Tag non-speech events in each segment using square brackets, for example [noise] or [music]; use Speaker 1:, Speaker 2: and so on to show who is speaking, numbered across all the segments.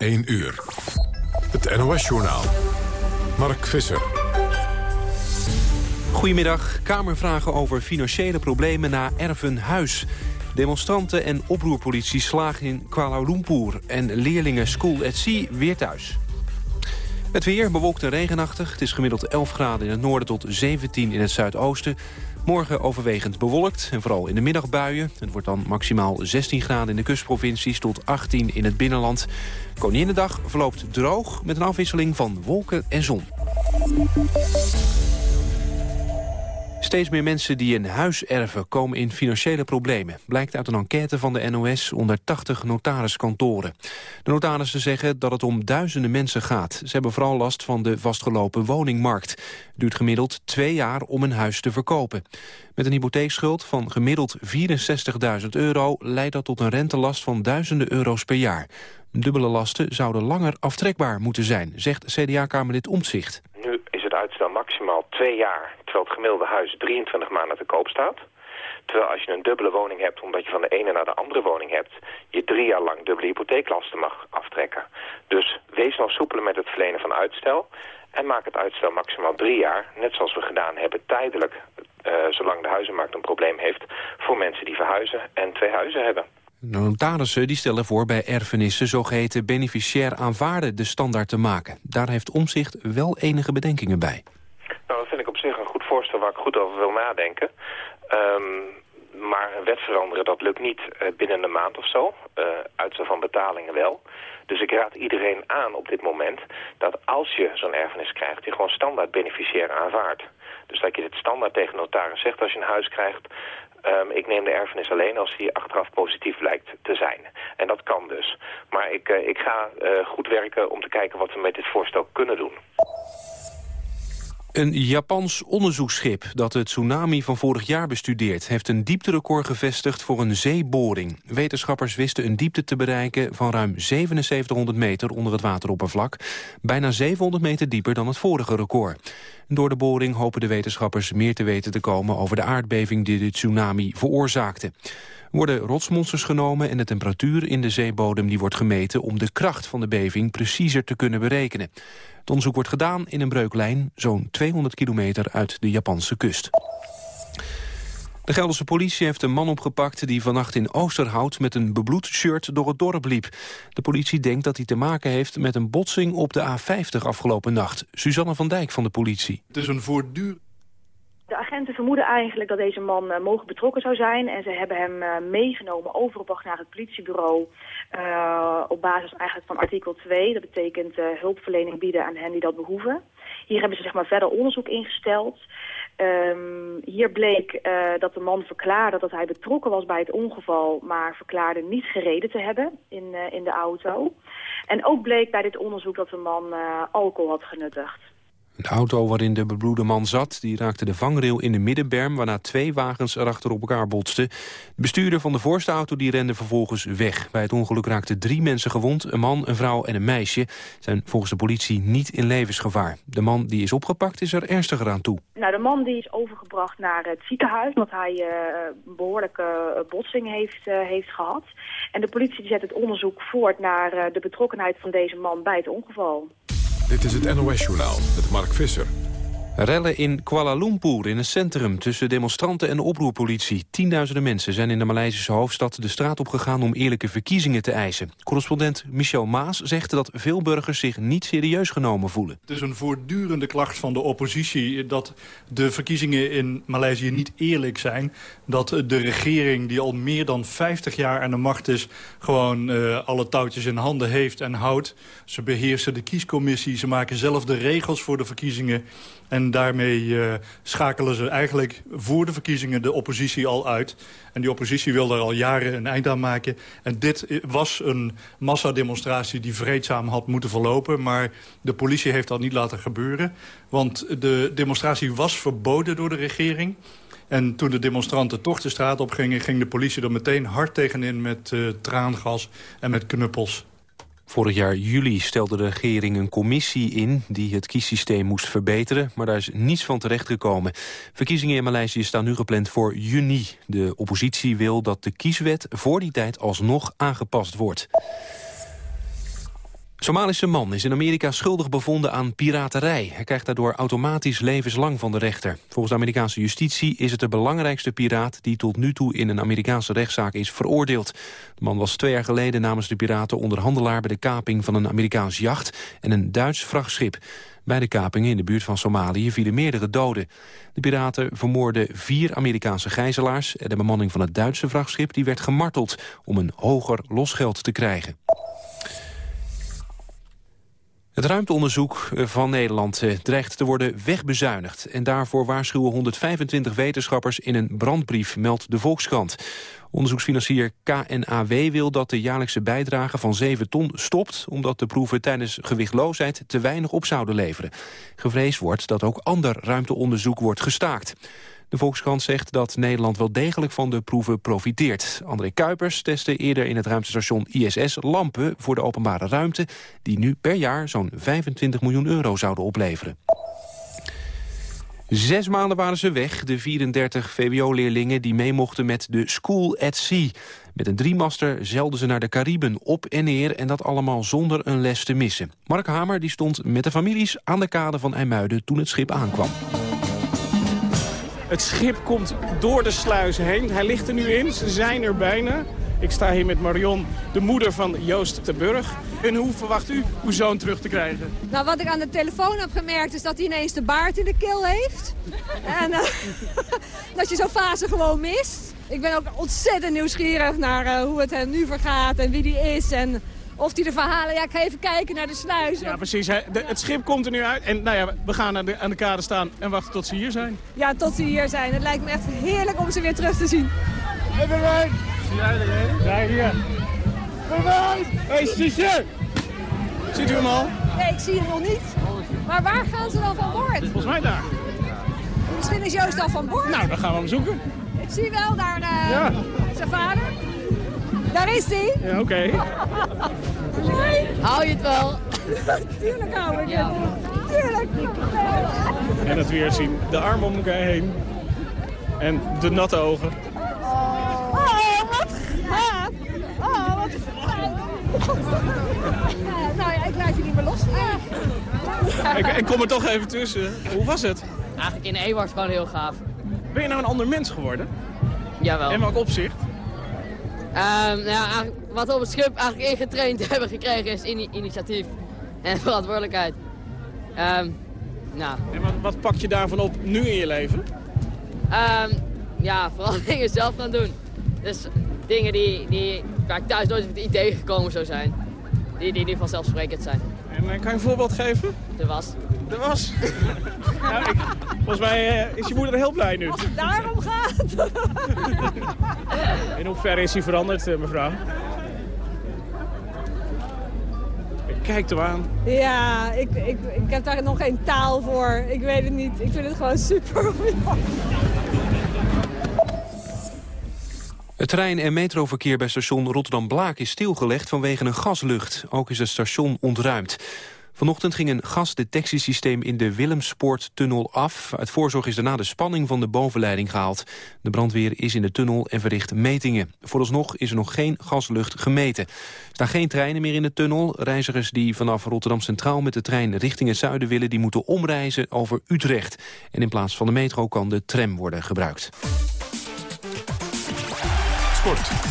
Speaker 1: 1 uur. Het NOS-journaal. Mark Visser.
Speaker 2: Goedemiddag. Kamervragen over financiële problemen na ervenhuis. Demonstranten en oproerpolitie slagen in Kuala Lumpur... en leerlingen School at Sea weer thuis. Het weer bewolkt en regenachtig. Het is gemiddeld 11 graden in het noorden tot 17 in het zuidoosten. Morgen overwegend bewolkt en vooral in de middag buien. Het wordt dan maximaal 16 graden in de kustprovincies tot 18 in het binnenland. Koninginnedag verloopt droog met een afwisseling van wolken en zon. Steeds meer mensen die een huis erven komen in financiële problemen. Blijkt uit een enquête van de NOS onder 80 notariskantoren. De notarissen zeggen dat het om duizenden mensen gaat. Ze hebben vooral last van de vastgelopen woningmarkt. Het duurt gemiddeld twee jaar om een huis te verkopen. Met een hypotheekschuld van gemiddeld 64.000 euro... leidt dat tot een rentelast van duizenden euro's per jaar. Dubbele lasten zouden langer aftrekbaar moeten zijn, zegt CDA-kamerlid Omtzigt.
Speaker 3: Uitstel maximaal twee jaar terwijl het gemiddelde huis 23 maanden te koop staat. Terwijl als je een dubbele woning hebt, omdat je van de ene naar de andere woning hebt, je drie jaar lang dubbele hypotheeklasten mag aftrekken. Dus wees nou soepeler met het verlenen van uitstel en maak het uitstel maximaal drie jaar, net zoals we gedaan hebben, tijdelijk, uh, zolang de huizenmarkt een probleem heeft, voor mensen die verhuizen en twee huizen hebben.
Speaker 2: Notarissen die stellen voor bij erfenissen zogeheten beneficiair aanvaarden de standaard te maken. Daar heeft Omzicht wel enige bedenkingen bij.
Speaker 3: Nou, dat vind ik op zich een goed voorstel waar ik goed over wil nadenken. Um, maar een wet veranderen, dat lukt niet uh, binnen een maand of zo. Uh, uitstel van betalingen wel. Dus ik raad iedereen aan op dit moment dat als je zo'n erfenis krijgt... je gewoon standaard beneficiair aanvaardt. Dus dat je dit standaard tegen notaris zegt als je een huis krijgt... Um, ik neem de erfenis alleen als die achteraf positief lijkt te zijn. En dat kan dus. Maar ik, uh, ik ga uh, goed werken om te kijken wat we met dit voorstel kunnen doen.
Speaker 2: Een Japans onderzoeksschip dat het tsunami van vorig jaar bestudeert... heeft een diepterecord gevestigd voor een zeeboring. Wetenschappers wisten een diepte te bereiken van ruim 7700 meter onder het wateroppervlak. Bijna 700 meter dieper dan het vorige record. Door de boring hopen de wetenschappers meer te weten te komen... over de aardbeving die de tsunami veroorzaakte worden rotsmonsters genomen en de temperatuur in de zeebodem die wordt gemeten om de kracht van de beving preciezer te kunnen berekenen. Het onderzoek wordt gedaan in een breuklijn zo'n 200 kilometer uit de Japanse kust. De Gelderse politie heeft een man opgepakt die vannacht in Oosterhout met een bebloed shirt door het dorp liep. De politie denkt dat hij te maken heeft met een botsing op de A50 afgelopen nacht. Suzanne van Dijk van de politie.
Speaker 4: Het is een voortdurend
Speaker 5: de agenten vermoeden eigenlijk dat deze man uh, mogelijk betrokken zou zijn. En ze hebben hem uh, meegenomen, overgebracht naar het politiebureau. Uh, op basis eigenlijk van artikel 2. Dat betekent hulpverlening bieden aan hen die dat behoeven. Hier hebben ze zeg maar, verder onderzoek ingesteld. Um, hier bleek dat de man verklaarde dat hij betrokken was bij het ongeval... maar verklaarde niet gereden te hebben in, in de auto. En ook bleek bij dit onderzoek dat de man alcohol had genuttigd.
Speaker 2: De auto waarin de bebloede man zat, die raakte de vangrail in de middenberm... waarna twee wagens erachter op elkaar botsten. De bestuurder van de voorste auto die rende vervolgens weg. Bij het ongeluk raakten drie mensen gewond, een man, een vrouw en een meisje. Zijn volgens de politie niet in levensgevaar. De man die is opgepakt is er ernstiger aan toe.
Speaker 5: Nou, de man die is overgebracht naar het ziekenhuis... omdat hij uh, een behoorlijke botsing heeft, uh, heeft gehad. En de politie zet het onderzoek voort naar de betrokkenheid van deze man bij het ongeval.
Speaker 1: Dit is het NOS-journaal met Mark Visser.
Speaker 2: Rellen in Kuala Lumpur in een centrum tussen demonstranten en oproerpolitie. Tienduizenden mensen zijn in de Maleisische hoofdstad de straat opgegaan om eerlijke verkiezingen te eisen. Correspondent Michel Maas zegt dat veel burgers zich niet serieus genomen voelen.
Speaker 4: Het is een voortdurende klacht van de oppositie dat de verkiezingen in Maleisië niet eerlijk zijn. Dat de regering die al meer dan 50 jaar aan de macht is gewoon uh, alle touwtjes in handen heeft en houdt. Ze beheersen de kiescommissie, ze maken zelf de regels voor de verkiezingen. En daarmee uh, schakelen ze eigenlijk voor de verkiezingen de oppositie al uit. En die oppositie wil daar al jaren een eind aan maken. En dit was een massademonstratie die vreedzaam had moeten verlopen. Maar de politie heeft dat niet laten gebeuren. Want de demonstratie was verboden door de regering. En toen de demonstranten toch de straat op gingen... ging de politie er meteen hard tegenin met uh, traangas en met knuppels.
Speaker 2: Vorig jaar juli stelde de regering een commissie in die het kiessysteem moest verbeteren, maar daar is niets van terechtgekomen. Verkiezingen in Maleisië staan nu gepland voor juni. De oppositie wil dat de kieswet voor die tijd alsnog aangepast wordt. Somalische man is in Amerika schuldig bevonden aan piraterij. Hij krijgt daardoor automatisch levenslang van de rechter. Volgens de Amerikaanse justitie is het de belangrijkste piraat... die tot nu toe in een Amerikaanse rechtszaak is veroordeeld. De man was twee jaar geleden namens de piraten onderhandelaar... bij de kaping van een Amerikaans jacht en een Duits vrachtschip. Bij de kapingen in de buurt van Somalië vielen meerdere doden. De piraten vermoorden vier Amerikaanse gijzelaars... en de bemanning van het Duitse vrachtschip die werd gemarteld... om een hoger losgeld te krijgen. Het ruimteonderzoek van Nederland eh, dreigt te worden wegbezuinigd. En daarvoor waarschuwen 125 wetenschappers in een brandbrief, meldt de Volkskrant. Onderzoeksfinancier KNAW wil dat de jaarlijkse bijdrage van 7 ton stopt... omdat de proeven tijdens gewichtloosheid te weinig op zouden leveren. Gevreesd wordt dat ook ander ruimteonderzoek wordt gestaakt. De Volkskrant zegt dat Nederland wel degelijk van de proeven profiteert. André Kuipers testte eerder in het ruimtestation ISS lampen voor de openbare ruimte... die nu per jaar zo'n 25 miljoen euro zouden opleveren. Zes maanden waren ze weg, de 34 VWO-leerlingen die mee mochten met de School at Sea. Met een driemaster zeilden ze naar de Cariben op en neer... en dat allemaal zonder een les te missen. Mark Hamer die stond met de families aan de kade van IJmuiden toen het schip aankwam.
Speaker 6: Het schip komt door de sluis heen. Hij ligt er nu in. Ze zijn er bijna. Ik sta hier met Marion, de moeder van Joost de Burg. En hoe verwacht u uw zoon terug te krijgen?
Speaker 7: Nou, wat ik aan de telefoon heb gemerkt is dat hij ineens de baard in de keel heeft. en uh, [laughs] dat je zo'n fase gewoon mist. Ik ben ook ontzettend nieuwsgierig naar uh, hoe het hem nu vergaat en wie die is. En of hij de verhalen... Ja, ik ga even kijken naar de sluis.
Speaker 6: Ja, precies. Hè. De, het schip komt er nu uit. En nou ja, we gaan aan de, aan de kade staan en wachten tot ze hier zijn.
Speaker 7: Ja, tot ze hier zijn. Het lijkt me echt heerlijk om ze weer terug te zien.
Speaker 6: Hey, Berwijn! Zie jij er, Ja, hier. Berwijn! Hey, Sisje! Ziet u hem al?
Speaker 7: Nee, ik zie hem nog niet. Maar waar gaan ze dan van boord?
Speaker 6: Volgens mij daar.
Speaker 7: Misschien is Joost al van boord.
Speaker 6: Nou, dan gaan we hem zoeken.
Speaker 7: Ik zie wel daar uh, ja. zijn vader. Daar is hij.
Speaker 6: Ja, oké. Okay. [laughs]
Speaker 7: Hou je het wel? [laughs] Tuurlijk hou ik ja. het. Tuurlijk.
Speaker 6: En het weer zien. De arm om elkaar heen. En de natte ogen.
Speaker 7: Oh, wat gaaf. Oh, wat gaaf. nou ja, ik laat je niet meer los.
Speaker 6: ik, ik kom er toch even tussen. Hoe was het?
Speaker 8: Eigenlijk in één was het gewoon heel gaaf.
Speaker 6: Ben je nou een ander mens geworden?
Speaker 8: Jawel.
Speaker 6: In welk opzicht?
Speaker 8: Um, ja, wat we op het schip eigenlijk ingetraind [laughs] hebben gekregen is initiatief en [laughs] verantwoordelijkheid. Um, nou.
Speaker 6: En wat, wat, pak je daarvan op nu in je leven?
Speaker 8: Um, ja, [laughs] vooral dingen zelf gaan doen. Dus dingen die, die, waar ik thuis nooit op het idee gekomen zou zijn. Die, die vanzelfsprekend zijn.
Speaker 6: En uh, kan je een voorbeeld geven?
Speaker 8: De was.
Speaker 6: De was? nou, ik, volgens mij uh, is je moeder heel blij nu.
Speaker 7: Als het daarom gaat.
Speaker 6: In hoeverre is hij veranderd, uh, mevrouw? Kijk hem aan.
Speaker 7: Ja, ik, ik, ik heb daar nog geen taal voor. Ik weet het niet. Ik vind het gewoon super.
Speaker 2: Het trein- en metroverkeer bij station Rotterdam-Blaak is stilgelegd vanwege een gaslucht. Ook is het station ontruimd. Vanochtend ging een gasdetectiesysteem in de Willemspoorttunnel af. Uit voorzorg is daarna de spanning van de bovenleiding gehaald. De brandweer is in de tunnel en verricht metingen. Vooralsnog is er nog geen gaslucht gemeten. Er staan geen treinen meer in de tunnel. Reizigers die vanaf Rotterdam Centraal met de trein richting het zuiden willen... die moeten omreizen over Utrecht. En in plaats van de metro kan de tram worden gebruikt.
Speaker 1: Sport.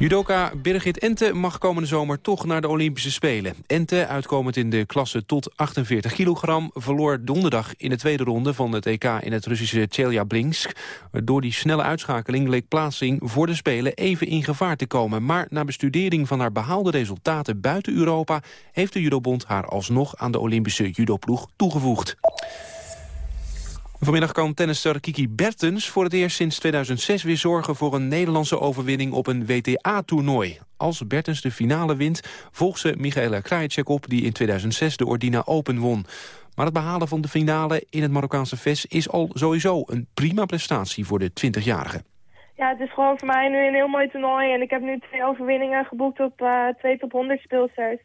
Speaker 2: Judoka Birgit Ente mag komende zomer toch naar de Olympische Spelen. Ente, uitkomend in de klasse tot 48 kilogram... verloor donderdag in de tweede ronde van het EK in het Russische Chelyabinsk. Door die snelle uitschakeling leek plaatsing voor de Spelen even in gevaar te komen. Maar na bestudering van haar behaalde resultaten buiten Europa... heeft de judobond haar alsnog aan de Olympische judoploeg toegevoegd. Vanmiddag kan tennisster Kiki Bertens voor het eerst sinds 2006 weer zorgen voor een Nederlandse overwinning op een WTA-toernooi. Als Bertens de finale wint, volgt ze Michaela Krajicek op die in 2006 de Ordina Open won. Maar het behalen van de finale in het Marokkaanse VES is al sowieso een prima prestatie voor de 20-jarige.
Speaker 9: Ja, het is gewoon voor mij nu een heel mooi toernooi en ik heb nu twee overwinningen geboekt op uh, twee top 100 speelsters.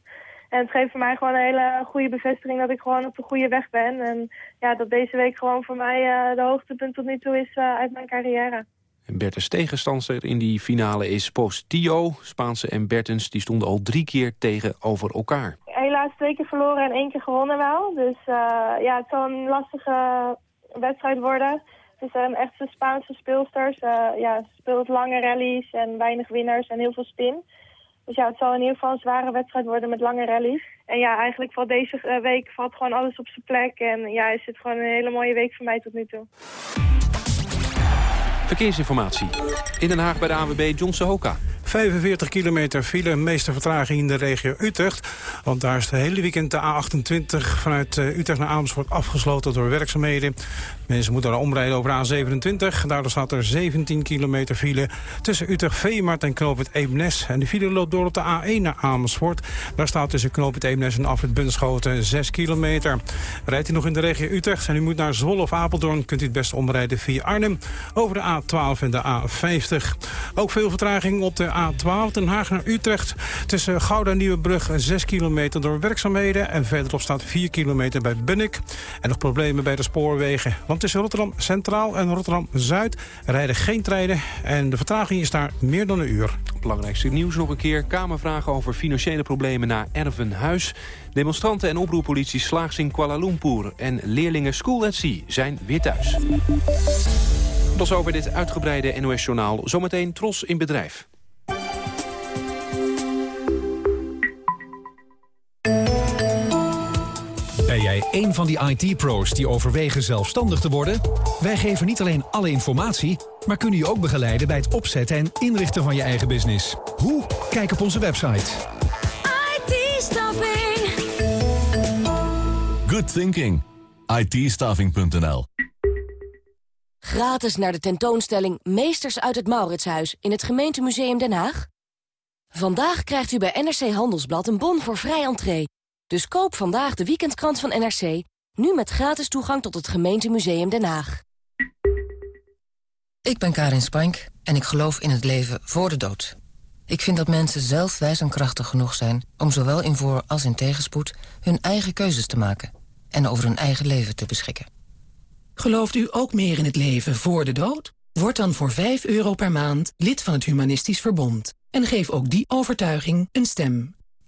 Speaker 9: En het geeft voor mij gewoon een hele goede bevestiging dat ik gewoon op de goede weg ben. En ja, dat deze week gewoon voor mij uh, de hoogtepunt tot nu toe is uh, uit mijn carrière.
Speaker 2: Bertens tegenstander in die finale is Postio. Spaanse en Bertens die stonden al drie keer tegenover elkaar.
Speaker 9: Helaas twee keer verloren en één keer gewonnen wel. Dus uh, ja, het zal een lastige wedstrijd worden. Het zijn echte Spaanse speelsters. Ja, ze speelt lange rallies en weinig winnaars en heel veel spin. Dus ja, het zal in ieder geval een zware wedstrijd worden met lange rallies. En ja, eigenlijk valt deze week valt gewoon alles op zijn plek. En ja, is het gewoon een hele mooie week voor mij tot nu toe.
Speaker 2: Verkeersinformatie. In Den Haag bij de AWB John Sohoka.
Speaker 10: 45 kilometer file, meeste vertraging in de regio Utrecht. Want daar is de hele weekend de A28 vanuit eh, Utrecht naar Amersfoort afgesloten door werkzaamheden. Mensen moeten daar omrijden over A27. Daardoor staat er 17 kilometer file tussen Utrecht, Veemart en Knoopend Eemnes. En de file loopt door op de A1 naar Amersfoort. Daar staat tussen Knoopend Eemnes en Afrit Bunschoten 6 kilometer. Rijdt u nog in de regio Utrecht en u moet naar Zwolle of Apeldoorn... kunt u het beste omrijden via Arnhem over de A12 en de A50. Ook veel vertraging op de A12 Den Haag naar Utrecht. Tussen Gouda en Nieuwebrug 6 kilometer door werkzaamheden. En verderop staat 4 kilometer bij Bunnik. En nog problemen bij de spoorwegen. Want tussen Rotterdam Centraal en Rotterdam Zuid rijden geen treinen. En de vertraging is daar meer dan een uur.
Speaker 2: Belangrijkste nieuws nog een keer. Kamervragen over financiële problemen na Ervenhuis. Demonstranten en oproerpolitie slaags in Kuala Lumpur. En leerlingen School at Sea zijn weer thuis. Tot over dit uitgebreide NOS-journaal. Zometeen Tros in bedrijf.
Speaker 11: Ben jij een van die IT-pro's die overwegen zelfstandig te worden? Wij geven niet alleen alle informatie, maar kunnen je ook begeleiden bij het opzetten en inrichten van je eigen business. Hoe? Kijk op onze website.
Speaker 12: IT-staffing. Good thinking. it
Speaker 13: Gratis naar de tentoonstelling Meesters uit het Mauritshuis in het gemeentemuseum Den Haag? Vandaag krijgt u bij NRC Handelsblad een bon voor vrij entree. Dus koop vandaag de weekendkrant van NRC, nu met gratis toegang tot het gemeentemuseum Den Haag.
Speaker 14: Ik ben Karin Spank en ik geloof in het leven voor de dood. Ik vind dat mensen zelf wijs en krachtig genoeg zijn... om zowel in voor- als in tegenspoed hun eigen keuzes te maken... en over hun eigen leven te beschikken.
Speaker 7: Gelooft u ook meer in het leven voor de dood? Word dan voor 5 euro per maand lid van het Humanistisch Verbond. En geef ook die overtuiging een stem.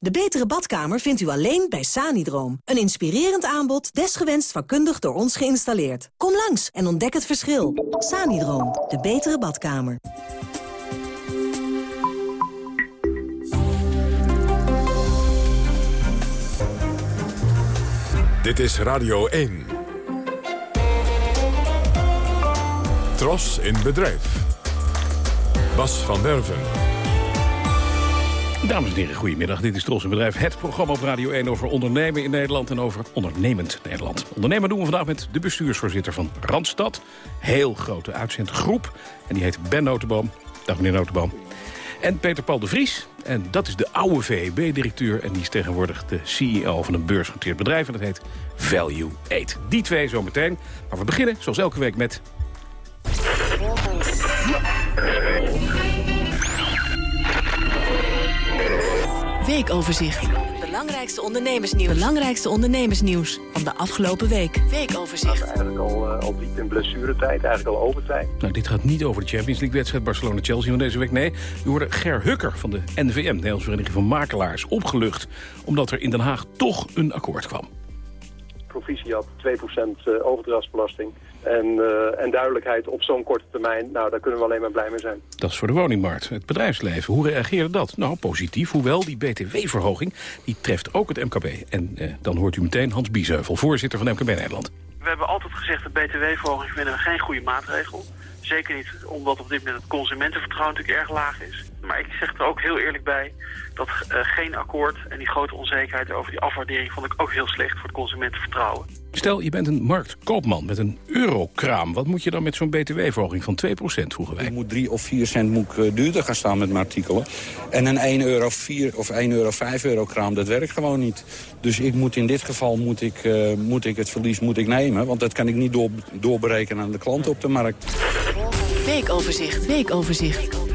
Speaker 15: De betere badkamer vindt u alleen bij Sanidroom. Een inspirerend aanbod, desgewenst vakkundig door ons geïnstalleerd. Kom langs en ontdek het verschil. Sanidroom, de betere badkamer.
Speaker 1: Dit is Radio 1. Tros in bedrijf. Bas van Werven.
Speaker 16: Dames en heren, goedemiddag. Dit is Tros in Bedrijf. Het programma op Radio 1 over ondernemen in Nederland en over ondernemend Nederland. Ondernemer doen we vandaag met de bestuursvoorzitter van Randstad. Heel grote uitzendgroep. En die heet Ben Notenboom. Dag meneer Notenboom. En Peter Paul de Vries. En dat is de oude VEB-directeur. En die is tegenwoordig de CEO van een beursgenoteerd bedrijf. En dat heet Value 8. Die twee zometeen. Maar we beginnen, zoals elke week, met...
Speaker 15: Weekoverzicht. Belangrijkste ondernemersnieuws. Belangrijkste ondernemersnieuws van de afgelopen week. Weekoverzicht.
Speaker 6: Eigenlijk al, uh, al diep in blessuretijd, eigenlijk al overtijd.
Speaker 16: Nou, dit gaat niet over de Champions League-wedstrijd Barcelona-Chelsea van deze week. Nee, u hoorde Ger Hukker van de NVM, de Nederlandse Vereniging van Makelaars, opgelucht. Omdat er in Den Haag toch een akkoord kwam.
Speaker 6: Provisie had 2% eh, overdrachtsbelasting. En, uh, en, duidelijkheid op zo'n korte termijn, nou, daar kunnen we alleen maar blij mee zijn.
Speaker 16: Dat is voor de woningmarkt. Het bedrijfsleven, hoe reageerde dat? Nou, positief, hoewel die btw-verhoging, die treft ook het MKB. En eh, dan hoort u meteen Hans Biesheuvel, voorzitter van MKB Nederland.
Speaker 17: We hebben altijd gezegd dat btw-verhoging vinden we geen goede maatregel. Zeker niet omdat op dit moment het consumentenvertrouwen natuurlijk erg laag is. Maar ik zeg er ook heel eerlijk bij dat uh, geen akkoord en die grote onzekerheid over die afwaardering vond ik ook heel slecht voor het consumentenvertrouwen.
Speaker 16: Stel, je bent een marktkoopman met een eurokraam. Wat moet je dan met zo'n btw-verhoging van 2% vroegen wij?
Speaker 18: Ik moet 3 of 4 cent moet ik, uh, duurder gaan staan met mijn artikelen. En een 1 euro 4 of 1 euro 5 euro kraam, dat werkt gewoon niet. Dus ik moet in dit geval moet ik, uh, moet ik het verlies moet ik nemen. Want dat kan ik niet door, doorberekenen aan de klanten op de markt.
Speaker 19: Weekoverzicht, weekoverzicht.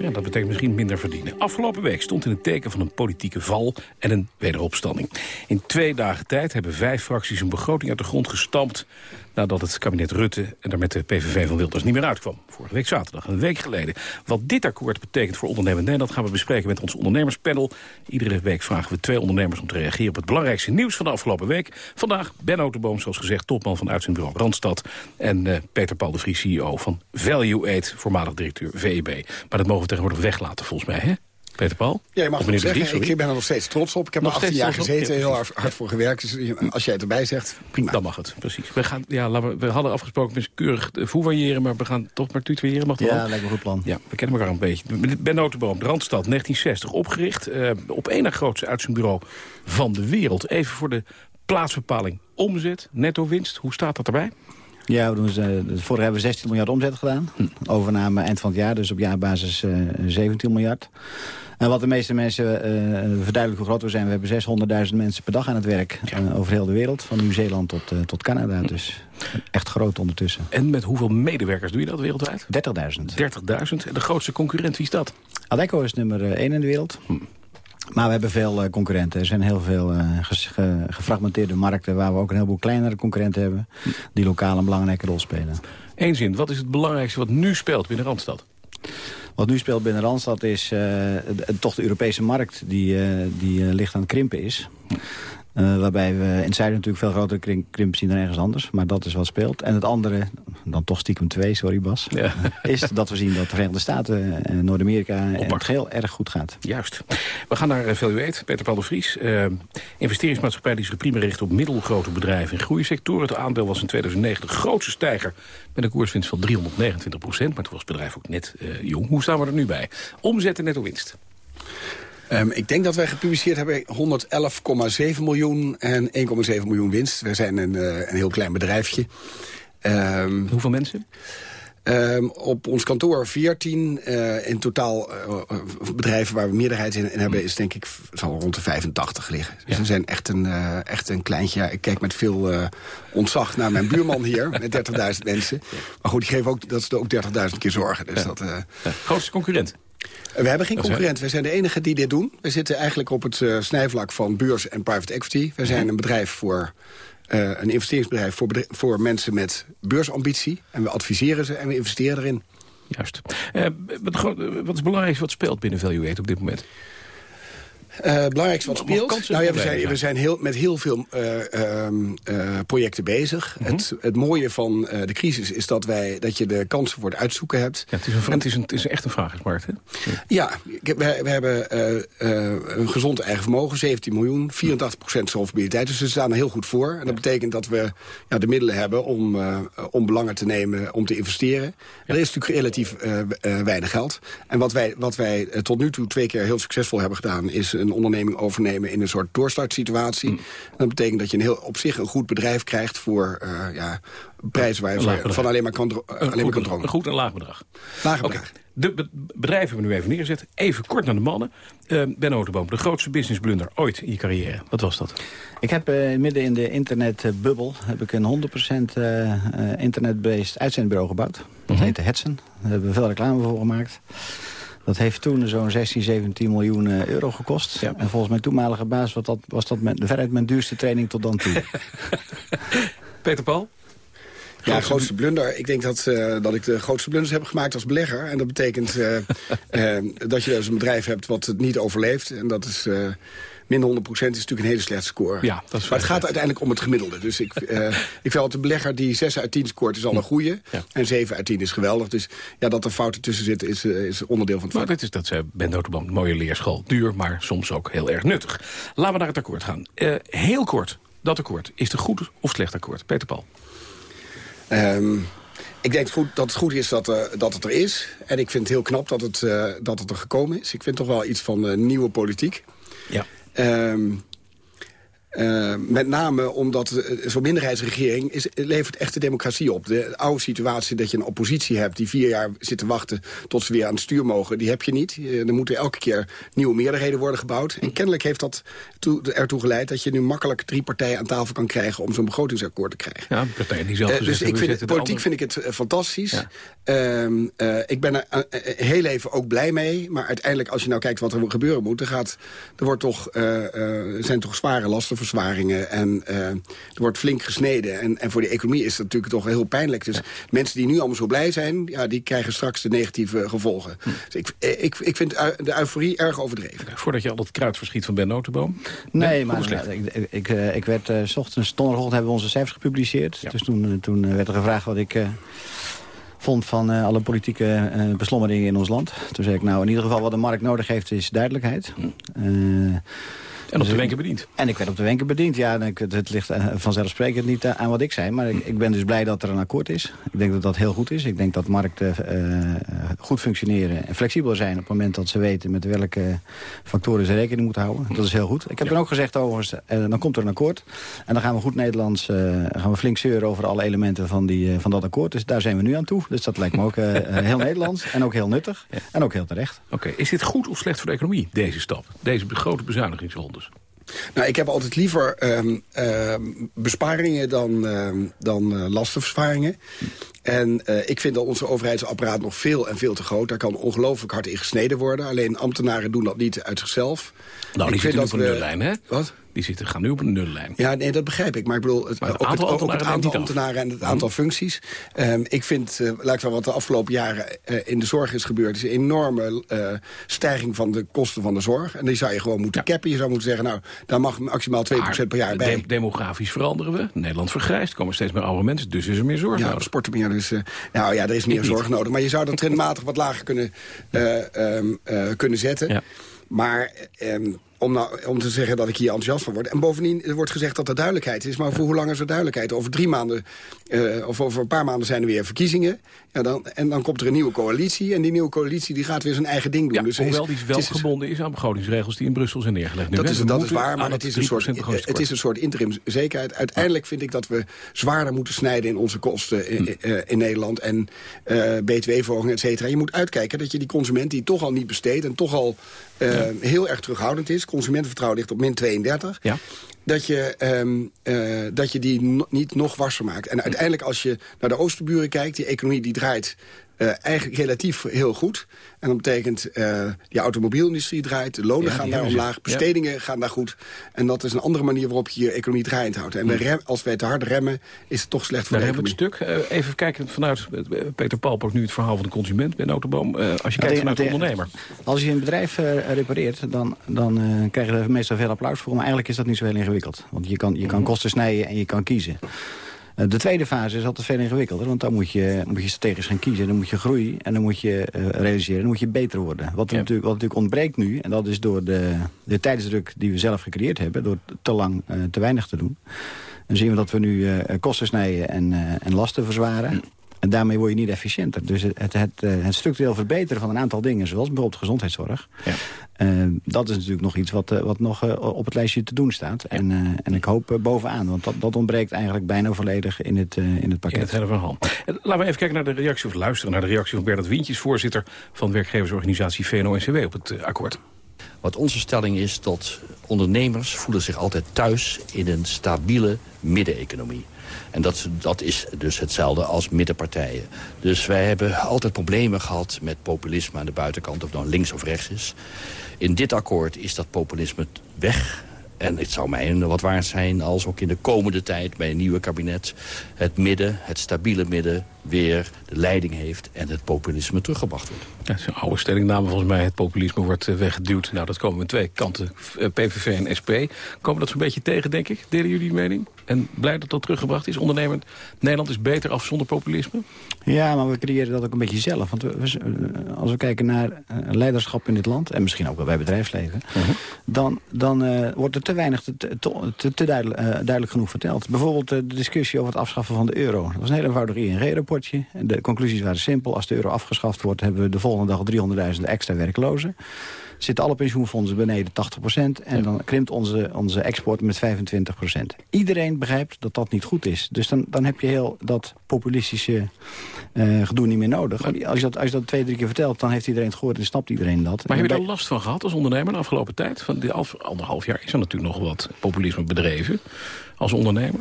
Speaker 16: Ja, dat betekent misschien minder verdienen. Afgelopen week stond in het teken van een politieke val en een wederopstanding. In twee dagen tijd hebben vijf fracties een begroting uit de grond gestampt nadat het kabinet Rutte en daar met de PVV van Wilders niet meer uitkwam. Vorige week zaterdag, een week geleden. Wat dit akkoord betekent voor ondernemend Nederland gaan we bespreken met ons ondernemerspanel. Iedere week vragen we twee ondernemers om te reageren op het belangrijkste nieuws van de afgelopen week. Vandaag Ben Oterboom, zoals gezegd, topman van uitzendbureau Randstad. En uh, Peter Paul de Vries, CEO van Value Aid, voormalig directeur VEB. Maar dat mogen we tegenwoordig weglaten volgens mij, hè? Peter Paul?
Speaker 20: Ja, je mag
Speaker 16: het
Speaker 20: zeggen. Ik ben er nog steeds trots op. Ik heb nog er 18 jaar gezeten, heel hard, hard, voor gewerkt. Dus als jij het erbij zegt, prima.
Speaker 16: Dan mag het, precies. We, gaan, ja, we, we hadden afgesproken met keurig voerwaaieren... maar we gaan toch maar tutoyeren, mag dat
Speaker 21: Ja, lijkt me een goed plan.
Speaker 16: Ja, we kennen elkaar een beetje. Ben Notenboom, Randstad, 1960, opgericht. Uh, op één na grootste uitzendbureau van de wereld. Even voor de plaatsbepaling omzet, netto winst. Hoe staat dat erbij?
Speaker 21: Ja, we doen, uh, vorig jaar hebben we 16 miljard omzet gedaan. Hm. Overname eind van het jaar, dus op jaarbasis uh, 17 miljard. En wat de meeste mensen uh, verduidelijken hoe groot we zijn. We hebben 600.000 mensen per dag aan het werk. Ja. Uh, over heel de wereld. Van Nieuw-Zeeland tot, uh, tot Canada. Dus echt groot ondertussen.
Speaker 16: En met hoeveel medewerkers doe je dat wereldwijd? 30.000.
Speaker 21: 30.000.
Speaker 16: En de grootste concurrent, wie is dat?
Speaker 21: Adecco is nummer 1 in de wereld. Hm. Maar we hebben veel uh, concurrenten. Er zijn heel veel uh, ge gefragmenteerde markten... waar we ook een heleboel kleinere concurrenten hebben... die lokaal een belangrijke rol spelen.
Speaker 16: Eén zin, wat is het belangrijkste wat nu speelt binnen Randstad?
Speaker 21: Wat nu speelt binnen Randstad is uh, toch de Europese markt die, uh, die uh, licht aan het krimpen is. Uh, waarbij we in zuiden natuurlijk veel grotere krim krimp zien dan ergens anders. Maar dat is wat speelt. En het andere, dan toch stiekem twee, sorry Bas... Ja. [laughs] is dat we zien dat de Verenigde Staten en Noord-Amerika het heel erg goed gaat.
Speaker 16: Juist. We gaan naar uh, Valuate, Peter Paul de Vries. Uh, investeringsmaatschappij die zich prima richt op middelgrote bedrijven in groeisectoren. Het aandeel was in 2009 de grootste stijger met een koerswinst van 329 procent. Maar toen was het bedrijf ook net uh, jong. Hoe staan we er nu bij? Omzet en netto winst.
Speaker 20: Um, ik denk dat wij gepubliceerd hebben 111,7 miljoen en 1,7 miljoen winst. We zijn een, uh, een heel klein bedrijfje.
Speaker 16: Um, Hoeveel mensen?
Speaker 20: Um, op ons kantoor 14. Uh, in totaal uh, bedrijven waar we meerderheid in, in hebben... is denk ik zal rond de 85 liggen. Dus ja. we zijn echt een, uh, echt een kleintje. Ja, ik kijk met veel ontzag naar mijn buurman hier... [laughs] met 30.000 mensen. Maar goed, ik geef ook, dat ze ook 30.000 keer zorgen. Dus
Speaker 16: ja.
Speaker 20: dat.
Speaker 16: Grootste concurrent?
Speaker 20: We hebben geen concurrent. We zijn de enige die dit doen. We zitten eigenlijk op het snijvlak van beurs en private equity. We zijn een bedrijf voor... Uh, een investeringsbedrijf voor, voor mensen met beursambitie. En we adviseren ze en we investeren erin.
Speaker 16: Juist. Uh, wat, wat is belangrijk wat speelt binnen Value op dit moment?
Speaker 20: Uh, belangrijkste wat speelt? Nou ja, we zijn, we zijn heel, met heel veel uh, uh, projecten bezig. Mm -hmm. het, het mooie van de crisis is dat, wij, dat je de kansen voor het uitzoeken hebt.
Speaker 16: Ja, het, is een, het, is een, het is echt een vraagmarkt, hè?
Speaker 20: Ja, we, we hebben een gezond eigen vermogen, 17 miljoen, 84% solvabiliteit. Dus we staan er heel goed voor. En dat betekent dat we ja, de middelen hebben om, om belangen te nemen, om te investeren. Ja. Er is natuurlijk relatief weinig geld. En wat wij, wat wij tot nu toe twee keer heel succesvol hebben gedaan... is een onderneming overnemen in een soort doorstartsituatie. Mm. Dat betekent dat je een heel, op zich een goed bedrijf krijgt voor uh, ja, prijzen waar je van alleen maar kan, alleen
Speaker 16: goed,
Speaker 20: maar kan dromen.
Speaker 16: Een goed en laag bedrag.
Speaker 20: Laag bedrag.
Speaker 16: Okay. De be bedrijven hebben we nu even neergezet. Even kort naar de mannen. Uh, ben Oterboom, de grootste businessblunder ooit in je carrière. Wat was dat?
Speaker 21: Ik heb uh, midden in de internetbubbel heb ik een 100% uh, internet-based uitzendbureau gebouwd. Dat mm -hmm. heette Hetsen. Daar hebben we veel reclame voor gemaakt. Dat heeft toen zo'n 16, 17 miljoen uh, euro gekost. Ja. En volgens mijn toenmalige baas was dat, was dat mijn, veruit mijn duurste training tot dan toe. [laughs]
Speaker 16: Peter Paul?
Speaker 20: Ja, de grootste blunder. Ik denk dat, uh, dat ik de grootste blunders heb gemaakt als belegger. En dat betekent uh, uh, [laughs] dat je dus een bedrijf hebt wat het niet overleeft. En dat is... Min 100% is natuurlijk een hele slechte score.
Speaker 16: Ja, dat is
Speaker 20: maar het gaat uiteindelijk om het gemiddelde. Dus ik, uh, [laughs] ik vind dat een belegger die 6 uit 10 scoort is al een goede. Ja. En 7 uit 10 is geweldig. Dus ja, dat er fouten tussen zitten is, uh, is onderdeel van het
Speaker 16: vak. dit is dat uh, Ben Notenboom, een mooie leerschool. Duur, maar soms ook heel erg nuttig. Laten we naar het akkoord gaan. Uh, heel kort, dat akkoord. Is het een goed of slecht akkoord? Peter Paul.
Speaker 20: Um, Ik denk goed, dat het goed is dat, uh, dat het er is. En ik vind het heel knap dat het, uh, dat het er gekomen is. Ik vind toch wel iets van uh, nieuwe politiek.
Speaker 16: Ja.
Speaker 20: Um, Uh, met name omdat zo'n minderheidsregering is, levert echt de democratie op. De oude situatie dat je een oppositie hebt die vier jaar zit te wachten tot ze weer aan het stuur mogen, die heb je niet. Er moeten elke keer nieuwe meerderheden worden gebouwd. En kennelijk heeft dat toe, ertoe geleid dat je nu makkelijk drie partijen aan tafel kan krijgen om zo'n begrotingsakkoord te krijgen.
Speaker 16: Ja, partijen die zelf
Speaker 20: uh, Dus ik vind, politiek vind ik het fantastisch. Ja. Uh, ik ben er heel even ook blij mee. Maar uiteindelijk als je nou kijkt wat er gebeuren moet, er, gaat, er wordt toch, zijn toch zware lasten verzwaringen. En uh, er wordt flink gesneden. En, en voor de economie is dat natuurlijk toch heel pijnlijk. Dus ja. mensen die nu allemaal zo blij zijn... Ja, die krijgen straks de negatieve gevolgen. Hm. Dus ik, ik, ik vind de euforie erg overdreven.
Speaker 16: Voordat je al het kruid verschiet van Ben Notenboom?
Speaker 21: Nee, nee maar uh, ik, ik, uh, ik werd... s ochtends, donderdagochtend hebben we onze cijfers gepubliceerd. Ja. Dus toen, toen werd er gevraagd wat ik vond van uh, alle politieke uh, beslommeringen in ons land. Toen zei ik, nou, in ieder geval wat de markt nodig heeft is duidelijkheid. Uh,
Speaker 16: en op de wenken bediend.
Speaker 21: En ik werd op de wenken bediend, ja. Het ligt vanzelfsprekend niet aan wat ik zei. Maar ik, ik ben dus blij dat er een akkoord is. Ik denk dat dat heel goed is. Ik denk dat markten uh, goed functioneren en flexibel zijn... op het moment dat ze weten met welke factoren ze rekening moeten houden. Dat is heel goed. Ik heb ja. dan ook gezegd overigens, uh, dan komt er een akkoord. En dan gaan we goed Nederlands gaan we flink zeuren over alle elementen van, die, van dat akkoord. Dus daar zijn we nu aan toe. Dus dat lijkt me ook [laughs] heel Nederlands en ook heel nuttig. Ja. En ook heel terecht.
Speaker 16: Oké, okay. is dit goed of slecht voor de economie, deze stap? Deze grote bezuinigingsrondes?
Speaker 20: Nou, ik heb altijd liever um, um, besparingen dan, um, dan uh, lastenverzwaringen. En uh, ik vind dat onze overheidsapparaat nog veel en veel te groot. Daar kan ongelooflijk hard in gesneden worden. Alleen ambtenaren doen dat niet uit zichzelf.
Speaker 16: Nou, die
Speaker 20: ik
Speaker 16: zitten op een nullijn, hè?
Speaker 20: Wat?
Speaker 16: Die zitten, gaan nu op een nullijn.
Speaker 20: Ja, nee, dat begrijp ik. Maar ik bedoel, het,
Speaker 16: maar het
Speaker 20: ook
Speaker 16: aantal
Speaker 20: het, ook het aantal ambtenaren en het aantal functies. Um, ik vind, uh, lijkt wel wat de afgelopen jaren uh, in de zorg is gebeurd... is een enorme uh, stijging van de kosten van de zorg. En die zou je gewoon moeten ja. cappen. Je zou moeten zeggen, nou, daar mag maximaal 2% maar per jaar bij.
Speaker 16: De demografisch veranderen we. Nederland vergrijst, komen steeds meer oude mensen. Dus is er meer zorg
Speaker 20: ja,
Speaker 16: nodig.
Speaker 20: sporten meer. Dus, nou ja, er is meer zorg nodig. Maar je zou dat trendmatig wat lager kunnen, um, kunnen zetten. Ja. Maar... Um, om, nou, om te zeggen dat ik hier enthousiast van word. En bovendien, er wordt gezegd dat er duidelijkheid is. Maar voor hoe lang is er duidelijkheid? Over drie maanden, uh, of over een paar maanden zijn er weer verkiezingen. Ja, dan, en dan komt er een nieuwe coalitie. En die nieuwe coalitie die gaat weer zijn eigen ding doen.
Speaker 16: Ja,
Speaker 20: dus
Speaker 16: hoewel die wel is, gebonden is aan begrotingsregels die in Brussel zijn neergelegd. Nu,
Speaker 20: dat is, dat is waar, maar het is, een soort, het is een soort interim zekerheid. Uiteindelijk vind ik dat we zwaarder moeten snijden in onze kosten in, uh, in Nederland. En uh, btw-verhoging, et cetera. Je moet uitkijken dat je die consument die toch al niet besteedt... en toch al uh, ja. heel erg terughoudend is. Consumentenvertrouwen ligt op min 32.
Speaker 16: Ja.
Speaker 20: Dat, je, um, uh, dat je die no niet nog warser maakt. En uiteindelijk als je naar de oosterburen kijkt... die economie die draait uh, eigenlijk relatief heel goed. En dat betekent, uh, die automobielindustrie draait, de lonen ja, gaan daar omlaag, ja. bestedingen gaan daar goed. En dat is een andere manier waarop je je economie draaiend houdt. En we rem, als wij te hard remmen, is het toch slecht voor
Speaker 16: daar
Speaker 20: de economie.
Speaker 16: Een stuk. Uh, even kijken vanuit, Peter Palp nu het verhaal van de consument bij Autoboom. Uh, als je kijkt vanuit de ondernemer.
Speaker 21: Als je een bedrijf repareert, dan, dan krijg je er meestal veel applaus voor. Maar eigenlijk is dat niet zo heel ingewikkeld. Want je kan, je kan kosten snijden en je kan kiezen. De tweede fase is altijd veel ingewikkelder, want dan moet je, moet je strategisch gaan kiezen. Dan moet je groeien en dan moet je uh, realiseren, dan moet je beter worden. Wat, ja. natuurlijk, wat natuurlijk ontbreekt nu, en dat is door de, de tijdsdruk die we zelf gecreëerd hebben... door te lang uh, te weinig te doen. Dan zien we dat we nu uh, kosten snijden en, en lasten verzwaren. En daarmee word je niet efficiënter. Dus het, het, het, het, structureel verbeteren van een aantal dingen... zoals bijvoorbeeld gezondheidszorg...
Speaker 16: Ja.
Speaker 21: Uh, dat is natuurlijk nog iets wat, uh, wat nog uh, op het lijstje te doen staat. Ja. En, en ik hoop bovenaan, want dat, dat ontbreekt eigenlijk bijna volledig in het, in het pakket.
Speaker 16: In het hele verhaal. Laten we even kijken naar de reactie, of luisteren naar de reactie van Bernard Wientjes... voorzitter van werkgeversorganisatie VNO-NCW op het akkoord.
Speaker 22: Wat onze stelling is dat ondernemers voelen zich altijd thuis in een stabiele middeneconomie. En dat, dat is dus hetzelfde als middenpartijen. Dus wij hebben altijd problemen gehad met populisme aan de buitenkant... of dan links of rechts is. In dit akkoord is dat populisme weg. En het zou mij wat waard zijn als ook in de komende tijd... bij een nieuwe kabinet het midden, het stabiele midden... weer de leiding heeft en het populisme teruggebracht wordt.
Speaker 16: Dat is een oude stellingname volgens mij. Het populisme wordt weggeduwd. Nou, dat komen we twee kanten, PVV en SP. Komen dat zo'n beetje tegen, denk ik? Delen jullie die mening? En blij dat dat teruggebracht is. Ondernemer Nederland is beter af zonder populisme?
Speaker 21: Ja, maar we creëren dat ook een beetje zelf. Want we, we, als we kijken naar uh, leiderschap in dit land... en misschien ook wel bij bedrijfsleven... Uh -huh. dan, dan uh, wordt er te weinig te, te, te, te duidelijk, uh, duidelijk, genoeg verteld. Bijvoorbeeld de discussie over het afschaffen van de euro. Dat was een heel eenvoudig ING-rapportje. De conclusies waren simpel. Als de euro afgeschaft wordt... hebben we de volgende dag 300.000 extra werklozen zitten alle pensioenfondsen beneden 80%. En ja. dan krimpt onze, onze export met 25%. Iedereen begrijpt dat dat niet goed is. Dus dan, dan heb je heel dat populistische uh, gedoe niet meer nodig. Maar, als, je dat, als je dat twee, drie keer vertelt, dan heeft iedereen het gehoord en snapt iedereen dat.
Speaker 16: Maar heb je daar last van gehad als ondernemer de afgelopen tijd? Van die anderhalf jaar is er natuurlijk nog wat populisme bedreven als ondernemer.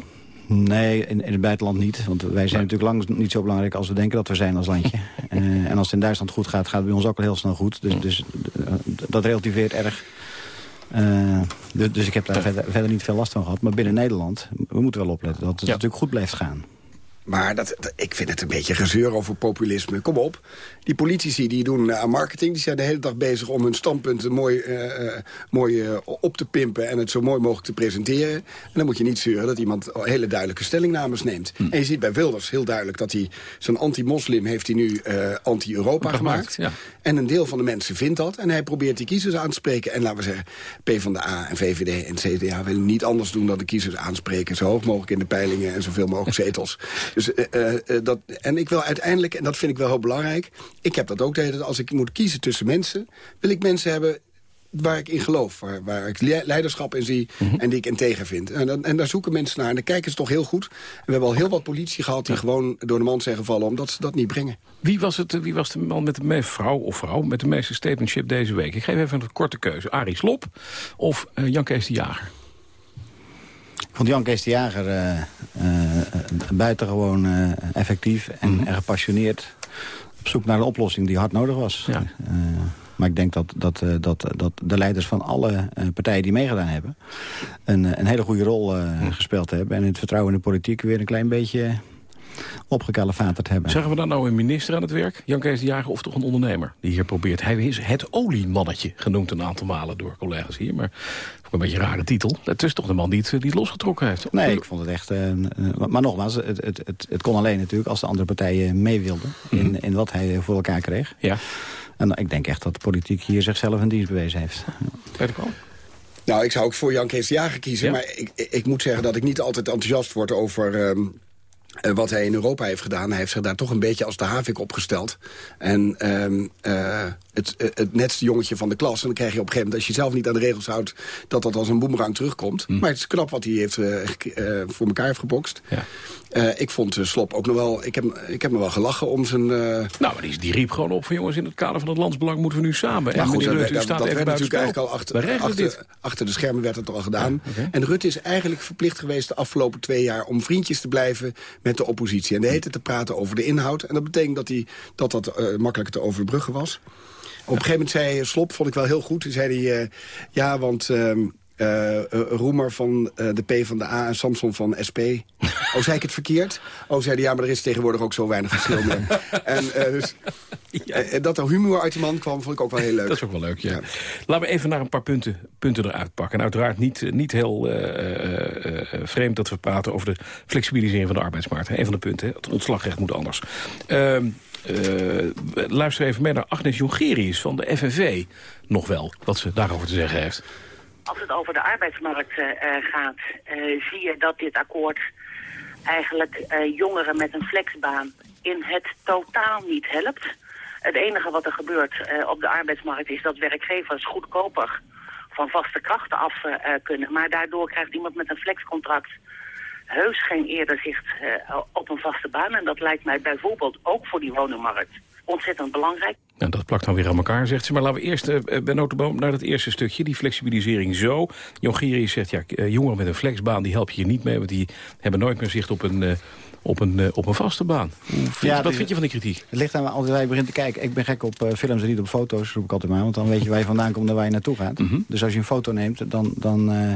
Speaker 21: Nee, in, in het buitenland niet. Want wij zijn natuurlijk lang niet zo belangrijk als we denken dat we zijn als landje. uh, [laughs] en als het in Duitsland goed gaat, gaat het bij ons ook al heel snel goed. Dus, dus uh, dat relativeert erg. Uh, dus, dus ik heb daar verder, verder, niet veel last van gehad. Maar binnen Nederland, we moeten wel opletten dat het ja. natuurlijk goed blijft gaan.
Speaker 20: Maar dat, dat, ik vind het een beetje gezeur over populisme. Kom op. Die politici die doen aan marketing... die zijn de hele dag bezig om hun standpunten mooi, uh, mooi uh, op te pimpen... en het zo mooi mogelijk te presenteren. En dan moet je niet zeuren dat iemand hele duidelijke stellingnames neemt. Hm. En je ziet bij Wilders heel duidelijk dat hij... zo'n anti-moslim heeft hij nu anti-Europa gemaakt.
Speaker 16: Ja.
Speaker 20: En een deel van de mensen vindt dat. En hij probeert die kiezers aan te spreken. En laten we zeggen, PvdA en VVD en CDA willen niet anders doen... dan de kiezers aanspreken. Zo hoog mogelijk in de peilingen en zoveel mogelijk [laughs] zetels. Dus, uh, uh, dat, en ik wil uiteindelijk, en dat vind ik wel heel belangrijk... ik heb dat ook de hele tijd, als ik moet kiezen tussen mensen... wil ik mensen hebben waar ik in geloof, waar, waar ik leiderschap in zie... Mm -hmm. en die ik integer vind. En, dan, en, daar zoeken mensen naar en dan kijken ze toch heel goed. En we hebben al heel wat politie gehad die ja. gewoon door de mand zijn gevallen... omdat ze dat niet brengen.
Speaker 16: Wie was, het, wie was de man met de meeste vrouw of vrouw met de meeste statementship deze week? Ik geef even een korte keuze. Arie Slop of uh, Jan Kees de Jager?
Speaker 21: Ik vond Jan Kees de Jager uh, uh, buitengewoon uh, effectief en mm -hmm. gepassioneerd... op zoek naar een oplossing die hard nodig was.
Speaker 16: Ja.
Speaker 21: Maar ik denk dat, dat, dat, dat de leiders van alle partijen die meegedaan hebben... een, een hele goede rol gespeeld hebben... en het vertrouwen in de politiek weer een klein beetje opgekalefaterd hebben.
Speaker 16: Zeggen we dan nou een minister aan het werk, Jan Kees de Jager, of toch een ondernemer die hier probeert? Hij is het oliemannetje genoemd een aantal malen door collega's hier, maar ook een beetje een rare titel. Het is toch de man die het, die het losgetrokken heeft?
Speaker 21: Nee, ik vond het echt... Uh, maar nogmaals, het, het, het, het, kon alleen natuurlijk als de andere partijen mee wilden in, mm -hmm. in wat hij voor elkaar kreeg.
Speaker 16: Ja.
Speaker 21: En ik denk echt dat de politiek hier zichzelf een dienst bewezen heeft.
Speaker 16: Ik wel.
Speaker 20: Nou, ik zou ook voor Jan Kees de Jager kiezen. Ja? Maar ik, ik, moet zeggen dat ik niet altijd enthousiast word over... Um, uh, wat hij in Europa heeft gedaan. Hij heeft zich daar toch een beetje als de havik opgesteld. En um, uh, het, het netste jongetje van de klas. En dan krijg je op een gegeven moment, als je zelf niet aan de regels houdt... dat dat als een boemerang terugkomt. Mm. Maar het is knap wat hij heeft, uh, voor elkaar heeft gebokst.
Speaker 16: Ja.
Speaker 20: ik vond Slop ook nog wel... Ik heb, ik heb me wel gelachen om zijn...
Speaker 16: Nou, maar die, die, riep gewoon op van jongens... in het kader van het landsbelang moeten we nu samen.
Speaker 20: Ja,
Speaker 16: en
Speaker 20: goed,
Speaker 16: Rutte,
Speaker 20: dat,
Speaker 16: staat
Speaker 20: dat werd natuurlijk eigenlijk al achter, achter, achter, de schermen werd het al gedaan.
Speaker 16: Ja, okay.
Speaker 20: En Rutte is eigenlijk verplicht geweest de afgelopen twee jaar... om vriendjes te blijven met de oppositie. En de hele te praten over de inhoud. En dat betekent dat hij, dat, dat makkelijker te overbruggen was. Op een gegeven moment zei Slop, vond ik wel heel goed. Toen zei hij, uh, ja, want... Uh, uh, Roemer van uh, de P van de A en Samson van SP. [laughs] Oh, zei ik het verkeerd? Oh, zei hij, ja, maar er is tegenwoordig ook zo weinig verschil meer. [laughs] en uh, dus, ja. dat er humor uit die man kwam, vond ik ook wel heel leuk.
Speaker 16: Dat is ook wel leuk, ja. ja. Laten we even naar een paar punten, punten eruit pakken. En uiteraard niet, niet heel vreemd dat we praten over de flexibilisering van de arbeidsmarkt. Een van de punten, het ontslagrecht moet anders. Ehm, Uh, luister even mee naar Agnes Jongerius van de FNV. Nog wel, wat ze daarover te zeggen heeft.
Speaker 23: Als het over de arbeidsmarkt uh, gaat, uh, zie je dat dit akkoord eigenlijk jongeren met een flexbaan in het totaal niet helpt. Het enige wat er gebeurt op de arbeidsmarkt is dat werkgevers goedkoper van vaste krachten af kunnen. Maar daardoor krijgt iemand met een flexcontract heus geen eerder zicht uh, op een vaste baan. En dat lijkt mij bijvoorbeeld ook voor die woningmarkt ontzettend belangrijk.
Speaker 16: Nou, dat plakt dan weer aan elkaar, zegt ze. Maar laten we eerst, uh, bij Notenboom, naar dat eerste stukje, die flexibilisering zo. Jongeri zegt, ja, jongeren met een flexbaan, die help je niet mee... want die hebben nooit meer zicht op een... Uh, op een, op een vaste baan. Vind ja, wat vind je van die kritiek?
Speaker 21: Het ligt aan altijd waar je begint te kijken. Ik ben gek op uh, films en niet op foto's, roep ik altijd maar. Want dan weet je waar je vandaan komt en waar je naartoe gaat. Mm -hmm. Dus als je een foto neemt, dan, dan uh,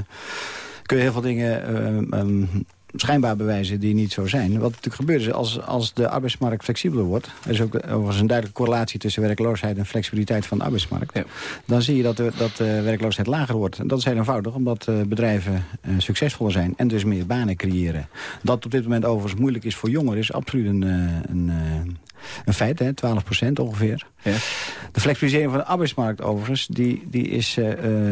Speaker 21: kun je heel veel dingen... Um, schijnbaar bewijzen die niet zo zijn. Wat natuurlijk gebeurt is, als, als de arbeidsmarkt flexibeler wordt... er is ook overigens een duidelijke correlatie tussen werkloosheid... en flexibiliteit van de arbeidsmarkt... dan zie je dat de, dat de werkloosheid lager wordt. En dat is heel eenvoudig, omdat uh, bedrijven uh, succesvoller zijn... en dus meer banen creëren. Dat op dit moment overigens moeilijk is voor jongeren... is absoluut een, een, een feit, hè, 12 procent ongeveer. Ja. De flexibilisering van de arbeidsmarkt overigens... die, die is uh,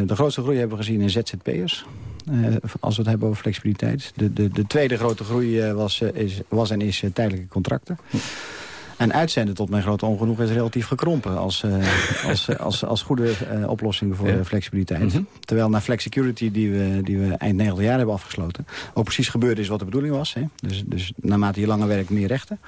Speaker 21: de grootste groei hebben we gezien in ZZP'ers. Uh, als we het hebben over flexibiliteit. De, de, de tweede grote groei uh, was, is, was en is tijdelijke contracten. En uitzenden tot mijn grote ongenoeg is relatief gekrompen... als, uh, [laughs] als, als, als goede uh, oplossing voor ja. flexibiliteit. Mm -hmm. Terwijl naar flexicurity die we, die we eind 90 jaar hebben afgesloten... ook precies gebeurd is wat de bedoeling was. Hè? Dus, dus naarmate je langer werkt, meer rechten.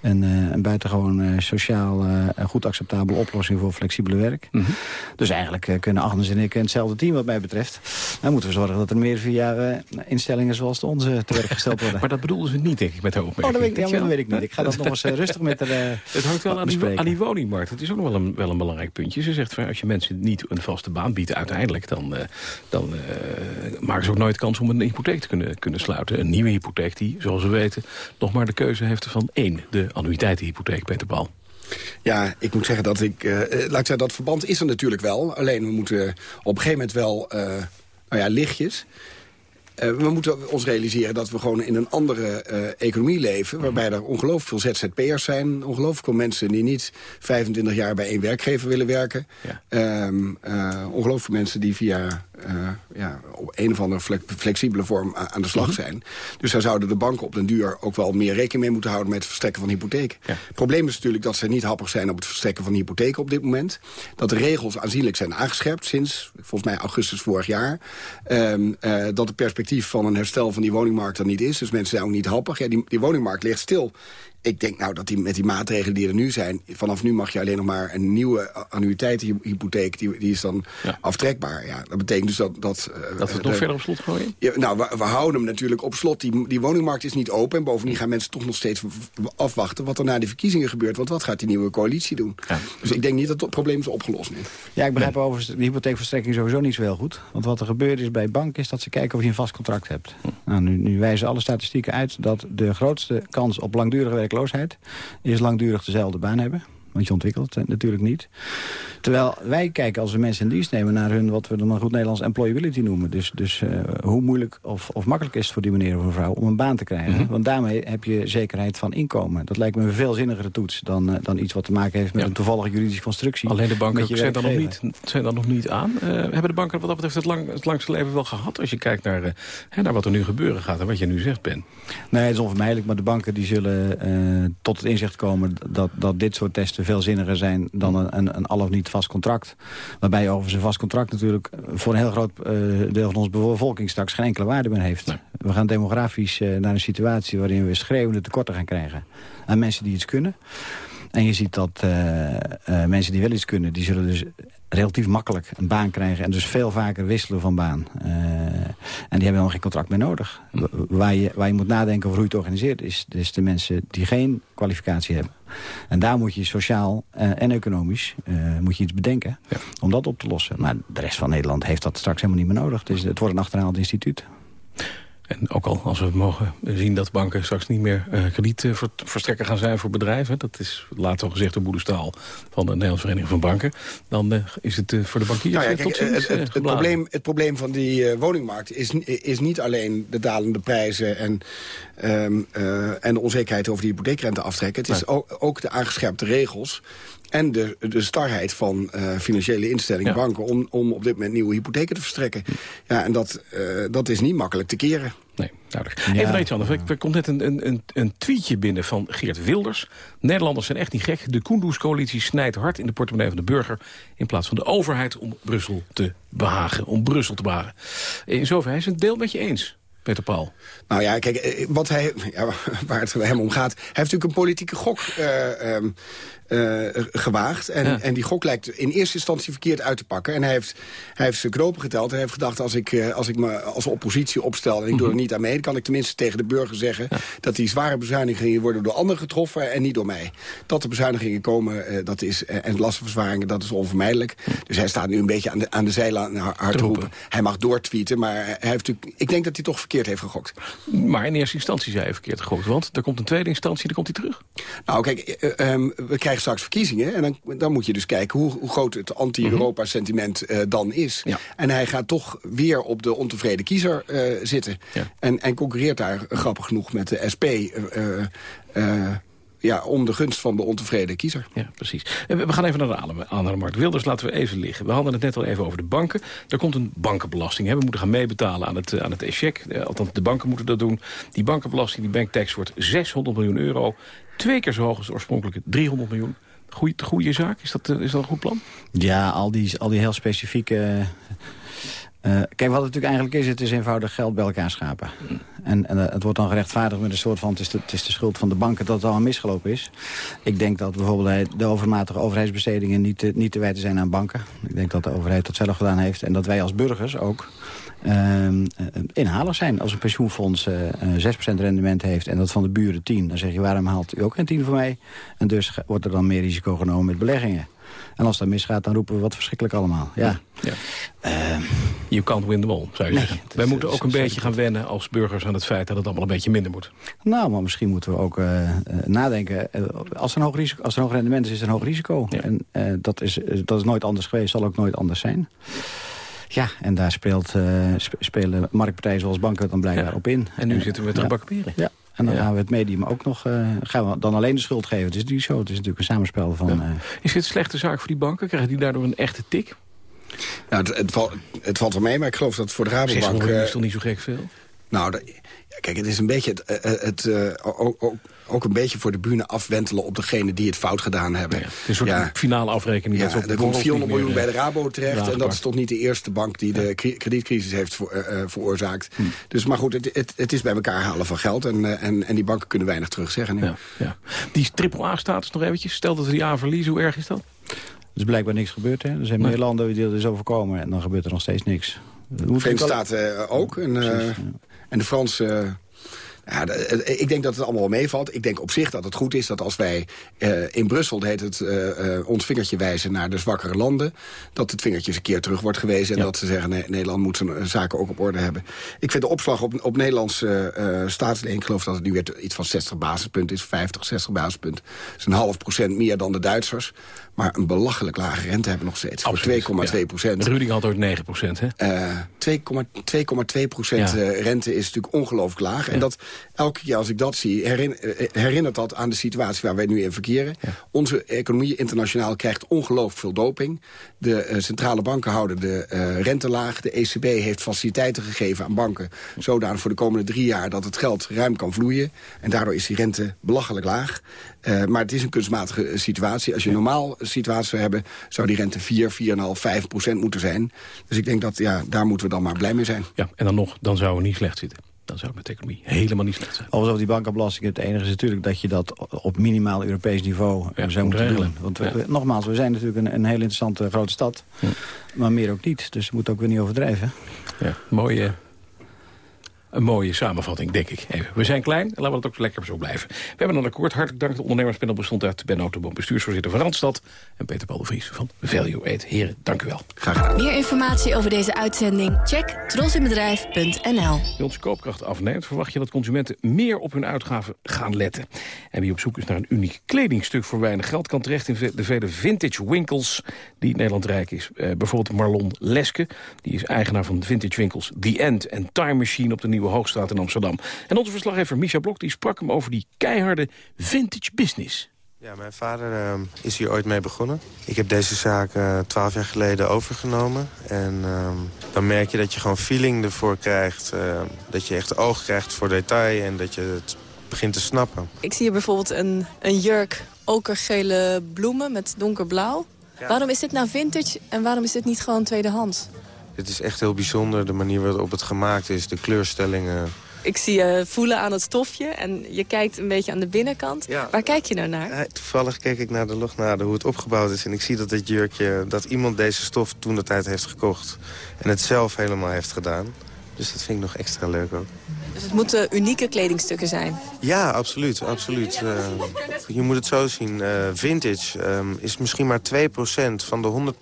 Speaker 21: En uh, een buitengewoon sociaal goed acceptabele oplossing voor flexibele werk. Mm -hmm. Dus eigenlijk kunnen Agnes en ik in hetzelfde team wat mij betreft. Dan moeten we zorgen dat er meer via instellingen zoals de onze te werk gesteld [laughs] worden.
Speaker 16: maar dat bedoelden ze niet, denk ik, met de opmerking.
Speaker 21: Oh, dat weet, ja, dat weet ik niet. Ik ga dat nog eens rustig met de
Speaker 16: het hangt wel aan die, aan die, woningmarkt. Het is ook nog wel een, wel een belangrijk puntje. Ze zegt, van, als je mensen niet een vaste baan biedt uiteindelijk... dan, uh, dan uh, maken ze ook nooit kans om een hypotheek te kunnen, kunnen sluiten. Een nieuwe hypotheek die, zoals we weten, nog maar de keuze heeft van één. De annuïteitenhypotheek, Peter Paul.
Speaker 20: Ja, ik moet zeggen dat ik... Uh, laat ik zeggen, dat verband is er natuurlijk wel. Alleen we moeten op een gegeven moment wel... nou ja, lichtjes uh, we moeten ons realiseren dat we gewoon in een andere uh, economie leven... waarbij er ongelooflijk veel ZZP'ers zijn. Ongelooflijk veel mensen die niet 25 jaar bij één werkgever willen werken. Ja. Um, uh, ongelooflijk veel mensen die via ja, op een of andere flexibele vorm aan de slag mhm. zijn. Dus daar zouden de banken op den duur ook wel meer rekening mee moeten houden... met het verstrekken van hypotheken. Ja. Het probleem is natuurlijk dat ze niet happig zijn op het verstrekken van hypotheken op dit moment. Dat de regels aanzienlijk zijn aangescherpt sinds, volgens mij, augustus vorig jaar. Um, dat de perspectief van een herstel van die woningmarkt er niet is. Dus mensen zijn ook niet happig. Ja, die, die woningmarkt ligt stil ik denk nou dat die, met die maatregelen die er nu zijn... vanaf nu mag je alleen nog maar een nieuwe annuïteitenhypotheek... die, die is dan aftrekbaar. Ja, dat betekent dus dat... Dat,
Speaker 16: uh, dat we het nog verder op slot gooien?
Speaker 20: Ja, nou, we, we, houden hem natuurlijk op slot. Die, die woningmarkt is niet open. En bovendien gaan mensen toch nog steeds afwachten... wat er na de verkiezingen gebeurt. Want wat gaat die nieuwe coalitie doen? Ja. Dus ik denk niet dat het probleem is opgelost. Nee.
Speaker 21: Ja, ik begrijp nee. overigens de hypotheekverstrekking sowieso niet zo heel goed. Want wat er gebeurt is bij banken... is dat ze kijken of je een vast contract hebt. Hm. Nou, nu, nu wijzen alle statistieken uit... dat de grootste kans op langdurige werk werkloosheid... is langdurig dezelfde baan hebben. Want je ontwikkelt het natuurlijk niet. Terwijl wij kijken als we mensen in dienst nemen naar hun... wat we dan een goed Nederlands employability noemen. Dus, dus uh, hoe moeilijk of, of makkelijk is het voor die meneer of mevrouw om een baan te krijgen. Mm -hmm. Want daarmee heb je zekerheid van inkomen. Dat lijkt me een veel zinnigere toets dan, uh, dan iets wat te maken heeft... met ja. een toevallige juridische constructie.
Speaker 16: Alleen de banken zijn dan, nog niet, zijn dan nog niet aan. Uh, hebben de banken wat dat betreft het, lang, het langste leven wel gehad? Als je kijkt naar, hè, naar wat er nu gebeuren gaat en wat je nu zegt, Ben.
Speaker 21: Nee, het is onvermijdelijk. Maar de banken die zullen tot het inzicht komen... dat, dat dit soort testen veel zinniger zijn dan een, een, een al of niet vast contract. Waarbij overigens een vast contract natuurlijk voor een heel groot uh, deel van onze bevolking straks geen enkele waarde meer heeft. Nee. We gaan demografisch uh, naar een situatie waarin we schreeuwende tekorten gaan krijgen aan mensen die iets kunnen. En je ziet dat uh, mensen die wel iets kunnen, die zullen dus relatief makkelijk een baan krijgen... en dus veel vaker wisselen van baan. Uh, en die hebben helemaal geen contract meer nodig. Waar je, waar je moet nadenken over hoe je het organiseert... is dus de mensen die geen kwalificatie hebben. En daar moet je sociaal uh, en economisch uh, moet je iets bedenken... Ja. om dat op te lossen. Maar de rest van Nederland heeft dat straks helemaal niet meer nodig. Dus het wordt een achterhaald instituut.
Speaker 16: En ook al als we mogen zien dat banken straks niet meer uh, kredietverstrekker gaan zijn voor bedrijven. Dat is later al gezegd door Boedestaal van de Nederlandse Vereniging van Banken. Dan uh, is het uh, voor de bankiers
Speaker 20: nou ja,
Speaker 16: kijk,
Speaker 20: het, het, het, het, probleem, het probleem van die woningmarkt is, is niet alleen de dalende prijzen en, um, en de onzekerheid over die hypotheekrente aftrekken. Het is ook, ook de aangescherpte regels en de, de starheid van uh, financiële instellingen, ja. banken... Om, om op dit moment nieuwe hypotheken te verstrekken. Ja, en dat, uh, dat is niet makkelijk te keren.
Speaker 16: Nee, duidelijk. Ja. Even naar iets anders. Er komt net een, een, een tweetje binnen van Geert Wilders. Nederlanders zijn echt niet gek. De Kunduz-coalitie snijdt hard in de portemonnee van de burger... in plaats van de overheid om Brussel te behagen. Om Brussel te behagen. In zoverre is het een deel met je eens. Peter Paul.
Speaker 20: Nou ja, kijk, wat hij, ja, [laughs] waar het hem om gaat... hij heeft natuurlijk een politieke gok uh, um, eh, gewaagd. En, en die gok lijkt in eerste instantie verkeerd uit te pakken. En hij heeft, hij heeft zijn knopen geteld. En hij heeft gedacht, als ik, eh, als ik me als oppositie opstel... en ik doe er
Speaker 16: Mhm.
Speaker 20: niet aan mee... dan kan ik tenminste tegen de burger zeggen... dat die zware bezuinigingen worden door anderen getroffen... en niet door mij. Dat er bezuinigingen komen eh, dat is, en lastenverzwaringen, dat is onvermijdelijk. Dus hij staat nu een beetje aan de, aan de zijlijn hard te roepen. Hij mag doortweeten, maar hij heeft natuurlijk, ik denk dat hij toch verkeerd heeft gegokt.
Speaker 16: Maar in eerste instantie zei hij verkeerd gegokt. Want er komt een tweede instantie, dan komt hij terug.
Speaker 20: Nou, kijk, eh, ehm, we krijgen straks verkiezingen. En dan, dan moet je dus kijken hoe, hoe groot het anti-Europa-sentiment eh, dan is. En hij gaat toch weer op de ontevreden kiezer eh, zitten. En, en concurreert daar, eh, grappig genoeg, met de SP... ja, om de gunst van de ontevreden kiezer.
Speaker 16: Ja, precies. We gaan even naar de adem- aandelenmarkt. Wilders laten we even liggen. We hadden het net al even over de banken. Er komt een bankenbelasting. Hè. We moeten gaan meebetalen aan het, aan het echec. Althans, de banken moeten dat doen. Die bankenbelasting, die banktax, wordt 600 miljoen euro. Twee keer zo hoog als de oorspronkelijke 300 miljoen. Goeie, goede zaak? Is dat, eh, is dat een goed plan?
Speaker 21: Ja, al die, al die heel specifieke... eh, kijk, wat het natuurlijk eigenlijk is, het is eenvoudig geld bij elkaar schapen. En, en eh, het wordt dan gerechtvaardigd met een soort van... Het is, de, het is de schuld van de banken dat het allemaal misgelopen is. Ik denk dat bijvoorbeeld de overmatige overheidsbestedingen... niet, te- niet te wijten zijn aan banken. Ik denk dat de overheid dat zelf gedaan heeft. En dat wij als burgers ook ehm, eh, inhalig zijn. Als een pensioenfonds eh, eh, 6% rendement heeft en dat van de buren 10... dan zeg je, waarom haalt u ook geen 10 voor mij? En dus wordt er dan meer risico genomen met beleggingen. En als dat misgaat, dan roepen we wat verschrikkelijk allemaal. Ja.
Speaker 16: Ja. you can't win them all, zou je zeggen. Wij moeten ook een beetje gaan wennen als burgers aan het feit dat het allemaal een beetje minder moet.
Speaker 21: Nou, maar misschien moeten we ook eh, eh, nadenken. eh, als, er een hoog risico, als er een hoog rendement is, is er een hoog risico. En eh, dat, is, eh, dat is nooit anders geweest, zal ook nooit anders zijn. Ja, en daar speelt, eh, sp- spelen marktpartijen zoals banken dan blijkbaar op in.
Speaker 16: En nu zitten we met de
Speaker 21: ja. en dan
Speaker 16: Ja.
Speaker 21: gaan we het medium ook nog... eh, gaan we dan alleen de schuld geven. Het is natuurlijk zo. Het is natuurlijk een samenspel van... eh,
Speaker 16: Is dit een slechte zaak voor die banken? Krijgen die daardoor een echte tik?
Speaker 20: Nou, het, het, valt, het valt wel mee, maar ik geloof dat voor de
Speaker 16: 600
Speaker 20: Rabobank...
Speaker 16: miljoen
Speaker 20: eh,
Speaker 16: is toch niet zo gek veel?
Speaker 20: Nou, dat- ja, kijk, het is een beetje het, eh, eh, het, eh, ook, ook, ook een beetje voor de bühne afwentelen op degene die het fout gedaan hebben.
Speaker 16: Het is een soort finale afrekening.
Speaker 20: Ja,
Speaker 16: dat ze op de
Speaker 20: er komt
Speaker 16: borrels
Speaker 20: 400
Speaker 16: niet
Speaker 20: miljoen bij de Rabo terecht. En dat is toch niet de eerste bank die de kredietcrisis heeft voor- veroorzaakt.
Speaker 16: Hm.
Speaker 20: Dus, maar goed, het, het, het is bij elkaar halen van geld. En, en, en die banken kunnen weinig terugzeggen. nu.
Speaker 16: Ja, ja. Die triple-A-status nog eventjes. Stel dat we die A verliezen, hoe erg is dat?
Speaker 21: er is blijkbaar niks gebeurd. Hè? Er zijn meer landen die er is overkomen. En dan gebeurt er nog steeds niks.
Speaker 20: De Verenigde Staten eh, ook. En, eh, en de Franse... ja, de- eh, ik denk dat het allemaal wel meevalt. Ik denk op zich dat het goed is dat als wij eh, in Brussel heet het, eh, eh, ons vingertje wijzen naar de zwakkere landen... dat het vingertje eens een keer terug wordt gewezen... en dat ze zeggen, nee, Nederland moet zijn eh, zaken ook op orde hebben. Ik vind de opslag op, op Nederlandse eh staatsleen... ik geloof dat het nu weer iets van 60 basispunten is, 50, 60 basispunten. Dat is een half procent meer dan de Duitsers. Maar een belachelijk lage rente hebben we nog steeds. Voor 2,2 procent.
Speaker 16: Ruding had ooit 9 procent, hè?
Speaker 20: Eh, 2,2 procent
Speaker 16: Ja.
Speaker 20: eh, rente is natuurlijk ongelooflijk laag. En dat elke keer als ik dat zie, eh, herinnert dat aan de situatie waar wij nu in verkeren. Onze economie internationaal krijgt ongelooflijk veel doping. De eh, centrale banken houden de eh, rente laag. De ECB heeft faciliteiten gegeven aan banken. Zodanig voor de komende drie jaar dat het geld ruim kan vloeien. En daardoor is die rente belachelijk laag. Eh, maar het is een kunstmatige situatie. Als je een normaal situatie zou hebben, zou die rente 4, 4,5, 5 procent moeten zijn. Dus ik denk dat ja, daar moeten we dan maar blij mee zijn.
Speaker 16: Ja, en dan nog, dan zouden we niet slecht zitten. Dan zou het met de economie helemaal niet slecht zijn.
Speaker 21: Over die bankenbelasting. Het enige is natuurlijk dat je dat op minimaal Europees niveau zou
Speaker 16: moet
Speaker 21: moeten
Speaker 16: regelen.
Speaker 21: doen. Want we-
Speaker 16: Ja.
Speaker 21: nogmaals, we zijn natuurlijk een, een heel interessante grote stad. Maar meer ook niet. Dus we moeten ook weer niet overdrijven.
Speaker 16: Ja, mooie, een mooie samenvatting, denk ik. Even. We zijn klein, en laten we dat ook lekker zo blijven. We hebben een akkoord. Hartelijk dank. De ondernemerspanel bestond uit Ben Autoboom, bestuursvoorzitter van Randstad... en Peter Paul de Vries van Value Aid. Heren, dank u wel.
Speaker 20: Graag gedaan.
Speaker 19: Meer informatie over deze uitzending? Check trosinbedrijf.nl.
Speaker 16: Bij ons koopkracht afneemt, verwacht je dat consumenten meer op hun uitgaven gaan letten. En wie op zoek is naar een uniek kledingstuk voor weinig geld... kan terecht in de vele vintage winkels die Nederland rijk is. Eh, bijvoorbeeld Marlon Leske, die is eigenaar van vintage winkels The End en Time Machine op de Nieuwe Hoogstraat in Amsterdam. En onze verslaggever Misha Blok die sprak hem over die keiharde vintage business.
Speaker 24: Ja, mijn vader eh, is hier ooit mee begonnen. Ik heb deze zaak eh, twaalf jaar geleden overgenomen. En ehm, dan merk je dat je gewoon feeling ervoor krijgt. eh, dat je echt oog krijgt voor detail en dat je het begint te snappen.
Speaker 25: Ik zie hier bijvoorbeeld een, een jurk, okergele bloemen met donkerblauw. Waarom is dit nou vintage en waarom is dit niet gewoon tweedehands?
Speaker 24: Dit is echt heel bijzonder, de manier waarop het gemaakt is. De kleurstellingen,
Speaker 25: Ik zie je voelen aan het stofje en je kijkt een beetje aan de binnenkant. Waar kijk je nou naar?
Speaker 24: Eh, toevallig keek ik naar de lognade, hoe het opgebouwd is. En ik zie dat dit jurkje, dat iemand deze stof toen de tijd heeft gekocht. En het zelf helemaal heeft gedaan. Dus dat vind ik nog extra leuk ook.
Speaker 25: Dus het moeten unieke kledingstukken zijn?
Speaker 24: Ja, absoluut. absoluut. Uh, je moet het zo zien. Uh, vintage um, is misschien maar 2% van de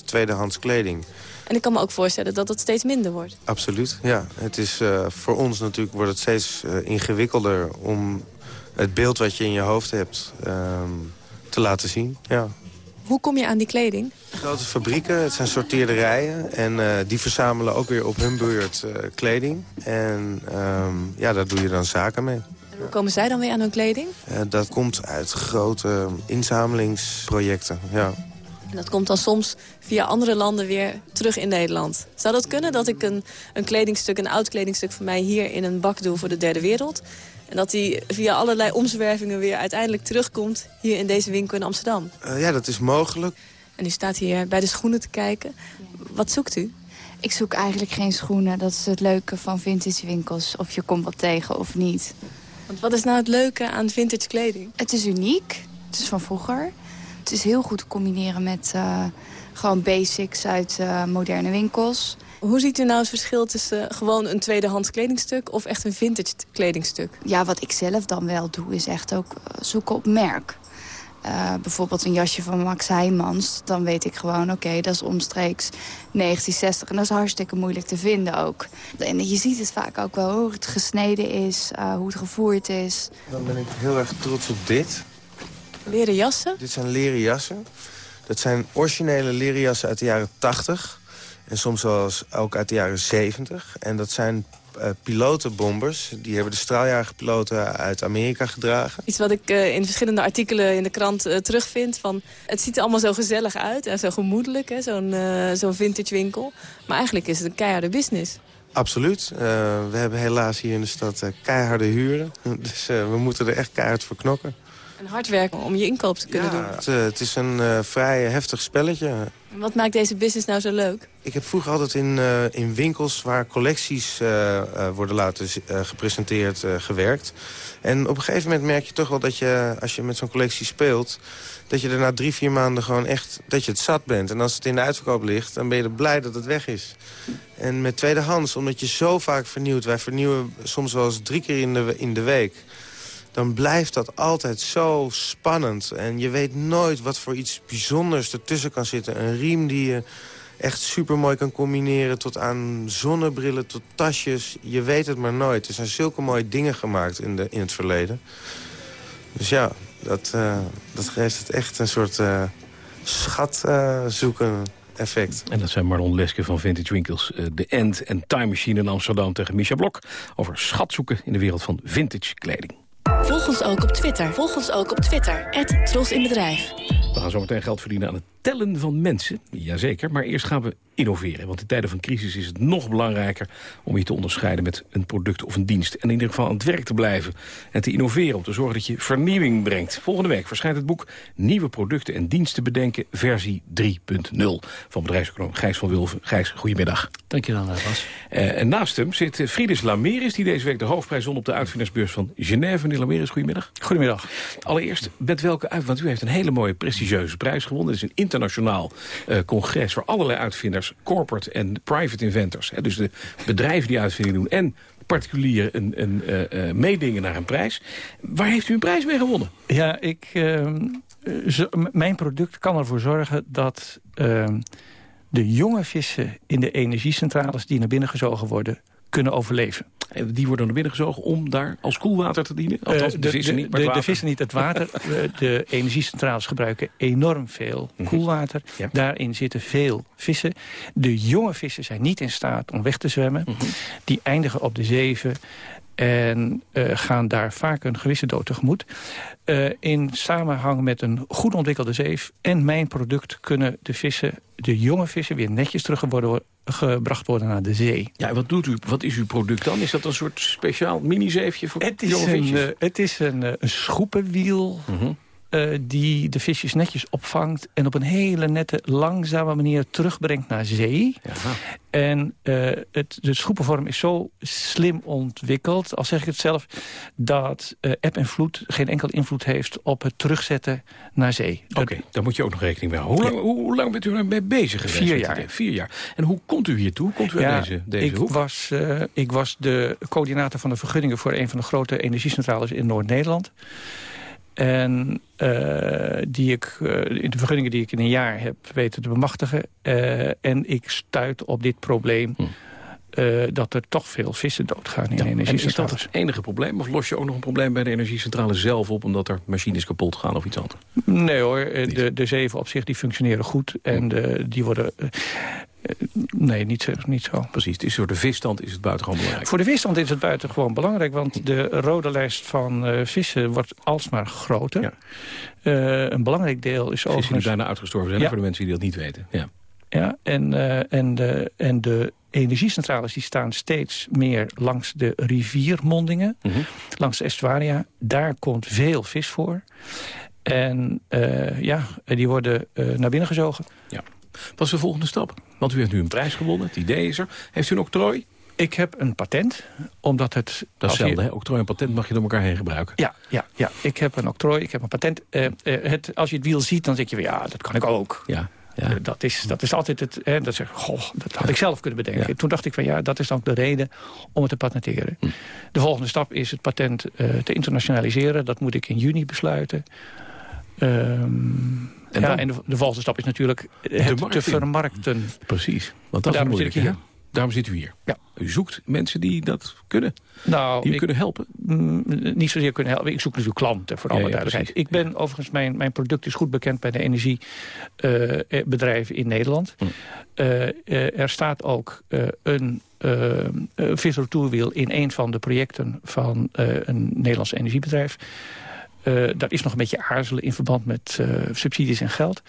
Speaker 24: 100% tweedehands kleding.
Speaker 25: En ik kan me ook voorstellen dat het steeds minder wordt.
Speaker 24: Absoluut, ja. Het is, uh, voor ons natuurlijk wordt het steeds ingewikkelder... om het beeld wat je in je hoofd hebt um, te laten zien. Ja.
Speaker 25: Hoe kom je aan die kleding?
Speaker 24: Grote fabrieken, het zijn sorteerderijen. En uh, die verzamelen ook weer op hun beurt kleding. En um, ja, daar doe je dan zaken mee.
Speaker 25: En hoe komen zij dan weer aan hun kleding?
Speaker 24: Dat komt uit grote inzamelingsprojecten, ja.
Speaker 25: En dat komt dan soms via andere landen weer terug in Nederland. Zou dat kunnen dat ik een, een kledingstuk, een oud kledingstuk van mij... hier in een bak doe voor de derde wereld... En dat die via allerlei omzwervingen weer uiteindelijk terugkomt... hier in deze winkel in Amsterdam.
Speaker 24: Uh, ja, dat is mogelijk.
Speaker 25: En u staat hier bij de schoenen te kijken. Wat zoekt u?
Speaker 26: Ik zoek eigenlijk geen schoenen. Dat is het leuke van vintage winkels. Of je komt wat tegen of niet.
Speaker 25: Want wat is nou het leuke aan vintage kleding?
Speaker 26: Het is uniek. Het is van vroeger. Het is heel goed te combineren met uh, gewoon basics uit uh, moderne winkels.
Speaker 25: Hoe ziet u nou het verschil tussen gewoon een tweedehands kledingstuk... of echt een vintage kledingstuk?
Speaker 26: Ja, wat ik zelf dan wel doe, is echt ook zoeken op merk. Uh, bijvoorbeeld een jasje van Max Heijmans. Dan weet ik gewoon, oké, okay, dat is omstreeks 1960. En dat is hartstikke moeilijk te vinden ook. En je ziet het vaak ook wel, hoe het gesneden is, uh, hoe het gevoerd is.
Speaker 24: Dan ben ik heel erg trots op dit.
Speaker 25: Leren jassen?
Speaker 24: Dit zijn leren jassen. Dat zijn originele leren jassen uit de jaren 80. En soms zelfs ook uit de jaren 70. En dat zijn uh, pilotenbombers. Die hebben de straaljagerpiloten uit Amerika gedragen.
Speaker 25: Iets wat ik uh, in verschillende artikelen in de krant uh, terugvind. Van, het ziet er allemaal zo gezellig uit en zo gemoedelijk, zo'n zo'n vintage winkel. Maar eigenlijk is het een keiharde business.
Speaker 24: Absoluut. we hebben helaas hier in de stad keiharde huren. [laughs] Dus we moeten er echt keihard voor knokken.
Speaker 25: En hard werken om je inkoop te kunnen
Speaker 24: ja,
Speaker 25: doen.
Speaker 24: Het, het is een vrij heftig spelletje.
Speaker 25: En wat maakt deze business nou zo leuk?
Speaker 24: Ik heb vroeger altijd in, uh, in winkels waar collecties uh, worden laten gepresenteerd gewerkt. En op een gegeven moment merk je toch wel dat je, als je met zo'n collectie speelt... dat je er na drie, vier maanden gewoon echt, dat je het zat bent. En als het in de uitverkoop ligt, dan ben je er blij dat het weg is. En met tweedehands, omdat je zo vaak vernieuwt... wij vernieuwen soms wel eens drie keer in de, in de week dan blijft dat altijd zo spannend. En je weet nooit wat voor iets bijzonders ertussen kan zitten. Een riem die je echt super mooi kan combineren... tot aan zonnebrillen, tot tasjes. Je weet het maar nooit. Er zijn zulke mooie dingen gemaakt in, de, in het verleden. Dus ja, dat, uh, dat geeft het echt een soort uh, schat uh, zoeken effect.
Speaker 16: En dat zijn Marlon Leske van Vintage Winkels, de End en Time Machine in Amsterdam tegen Misha Blok... over schatzoeken in de wereld van vintage kleding.
Speaker 19: Volg ons ook op Twitter. Volg ons ook op Twitter. Het Tros in Bedrijf.
Speaker 16: We gaan zo meteen geld verdienen aan het tellen van mensen. Jazeker, maar eerst gaan we innoveren. Want in tijden van crisis is het nog belangrijker om je te onderscheiden met een product of een dienst. En in ieder geval aan het werk te blijven en te innoveren om te zorgen dat je vernieuwing brengt. Volgende week verschijnt het boek Nieuwe producten en diensten bedenken versie 3.0 van bedrijfseconoom Gijs van Wulven. Gijs, goedemiddag.
Speaker 22: Dankjewel, Bas.
Speaker 16: Uh, en naast hem zit Friedis Lameris, die deze week de hoofdprijs won op de uitvindersbeurs van Genève. Meneer Lameris, goedemiddag.
Speaker 27: Goedemiddag.
Speaker 16: Allereerst, met welke uit, want u heeft een hele mooie prestigieuze prijs gewonnen. Het is een internationaal uh, congres voor allerlei uitvinders, corporate en private inventors. Hè, dus de bedrijven die uitvinding doen en particulier een, een uh, uh, meedingen naar een prijs. Waar heeft u een prijs mee gewonnen?
Speaker 27: Ja, ik, zo, mijn product kan ervoor zorgen dat ehm, de jonge vissen in de energiecentrales die naar binnen gezogen worden, kunnen overleven.
Speaker 16: En die worden naar binnen gezogen om daar als koelwater te dienen? Althans, de, de vissen niet, maar
Speaker 27: de, de, vissen niet, het water. [laughs] de energiecentrales gebruiken enorm veel koelwater. Ja. Daarin zitten veel vissen. De jonge vissen zijn niet in staat om weg te zwemmen. Mm -hmm. Die eindigen op de zeven en uh, gaan daar vaak een gewisse dood tegemoet. Uh, in samenhang met een goed ontwikkelde zeef en mijn product... kunnen de vissen, de jonge vissen, weer netjes teruggebracht worden naar de zee.
Speaker 16: Ja, wat doet u? Wat is uw product dan? Is dat een soort speciaal mini-zeefje voor
Speaker 27: het is
Speaker 16: jonge
Speaker 27: een, uh, Het is een, een schoepenwiel... Mm eh, die de visjes netjes opvangt... en op een hele nette, langzame manier terugbrengt naar zee. En uh, het, de schroepenvorm is zo slim ontwikkeld, al zeg ik het zelf... dat uh, eb en vloed geen enkel invloed heeft op het terugzetten naar zee.
Speaker 16: Oké, daar moet je ook nog rekening mee houden. Hoe, lang, hoe, lang bent u ermee bezig geweest?
Speaker 27: Vier jaar.
Speaker 16: Vier jaar. En hoe komt u hier toe? Hoe komt u
Speaker 27: ja,
Speaker 16: deze, deze
Speaker 27: ik
Speaker 16: hoek?
Speaker 27: Was, ik was de coördinator van de vergunningen... voor een van de grote energiecentrales in Noord-Nederland. En uh, die ik, uh, de vergunningen die ik in een jaar heb weten te bemachtigen. Uh, en ik stuit op dit probleem... Hm. Dat er toch veel vissen doodgaan in ja, energiecentrales.
Speaker 16: En is dat het enige probleem? Of los je ook nog een probleem bij de energiecentrale zelf op... omdat er machines kapot gaan of iets anders?
Speaker 27: Nee hoor, de, de zeven op zich die functioneren goed. En de, die worden... Uh, Nee, niet zo, niet zo.
Speaker 16: Precies, is voor de visstand is het buitengewoon belangrijk.
Speaker 27: Voor de visstand is het buitengewoon belangrijk... want de rode lijst van uh, vissen wordt alsmaar groter. Ja. Uh, een belangrijk deel is
Speaker 16: Vissen
Speaker 27: overigens...
Speaker 16: die bijna uitgestorven zijn, ja. voor de mensen die dat niet weten. Ja,
Speaker 27: ja en, uh, en, de, en de energiecentrales die staan steeds meer langs de riviermondingen. Mm -hmm. Langs de estuaria. Daar komt veel vis voor. En ja, die worden naar binnen gezogen.
Speaker 16: Ja. Wat is de volgende stap? Want u heeft nu een prijs gewonnen, het idee is er. Heeft u een octrooi?
Speaker 27: Ik heb een patent, omdat het...
Speaker 16: Dat is hetzelfde, je... octrooi en patent mag je door elkaar heen gebruiken.
Speaker 27: Ja, ja, ja. ik heb een octrooi, ik heb een patent. Uh, uh, het, als je het wiel ziet, dan denk je, ja, dat kan ik ook.
Speaker 16: Ja. Ja.
Speaker 27: Uh, dat, is, dat is altijd het... Hè, dat, zeg, goh, dat had ik zelf kunnen bedenken. Ja. Toen dacht ik van ja, dat is dan de reden om het te patenteren. Hm. De volgende stap is het patent te internationaliseren. Dat moet ik in juni besluiten. Um, en, ja, en de, de, volgende stap is natuurlijk het te vermarkten.
Speaker 16: Precies, want dat is moeilijk. Zit Daarom zit u hier.
Speaker 27: Ja.
Speaker 16: U zoekt mensen die dat kunnen.
Speaker 27: Nou,
Speaker 16: die u kunnen helpen.
Speaker 27: Mm, niet zozeer kunnen helpen. Ik zoek natuurlijk klanten, voor alle ja, ja, duidelijkheid. Ik ben overigens, mijn, mijn product is goed bekend bij de energiebedrijven uh, in Nederland. Uh, uh, er staat ook een visretourwiel in een van de projecten van een Nederlands energiebedrijf. Uh, dat is nog een beetje aarzelen in verband met uh, subsidies en geld.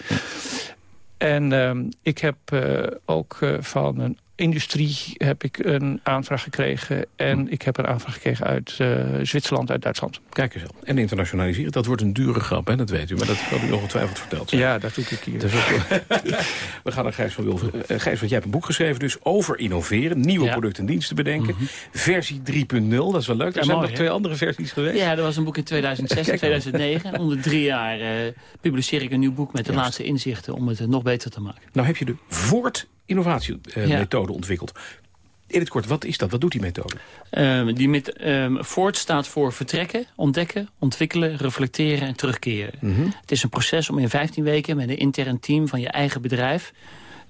Speaker 27: En uh, ik heb uh, ook van een industrie heb ik een aanvraag gekregen. En ik heb een aanvraag gekregen uit Zwitserland, uit Duitsland.
Speaker 16: Kijk eens. En internationaliseren, dat wordt een dure grap, hè? dat weet u. Maar dat had u ongetwijfeld verteld.
Speaker 27: Ja, dat doe ik hier.
Speaker 16: Dus ook, [laughs] we gaan naar Gijs van Wilver. Uh, Gijs, want jij hebt een boek geschreven dus over innoveren. Nieuwe ja. producten en diensten bedenken. Mm -hmm. Versie 3.0, dat is wel leuk. Er ja, zijn mooi, nog twee andere versies geweest.
Speaker 28: Ja, er was een boek in 2006 [laughs] en 2009. Om de drie jaar uh, publiceer ik een nieuw boek met de Juist. laatste inzichten... om het uh, nog beter te maken.
Speaker 16: Nou heb je de Voort innovatiemethode ja. ontwikkeld. In het kort, wat is dat? Wat doet die methode?
Speaker 28: Um, die met, um, Voort staat voor vertrekken, ontdekken, ontwikkelen, reflecteren en terugkeren. Mm -hmm. Het is een proces om in 15 weken met een intern team van je eigen bedrijf...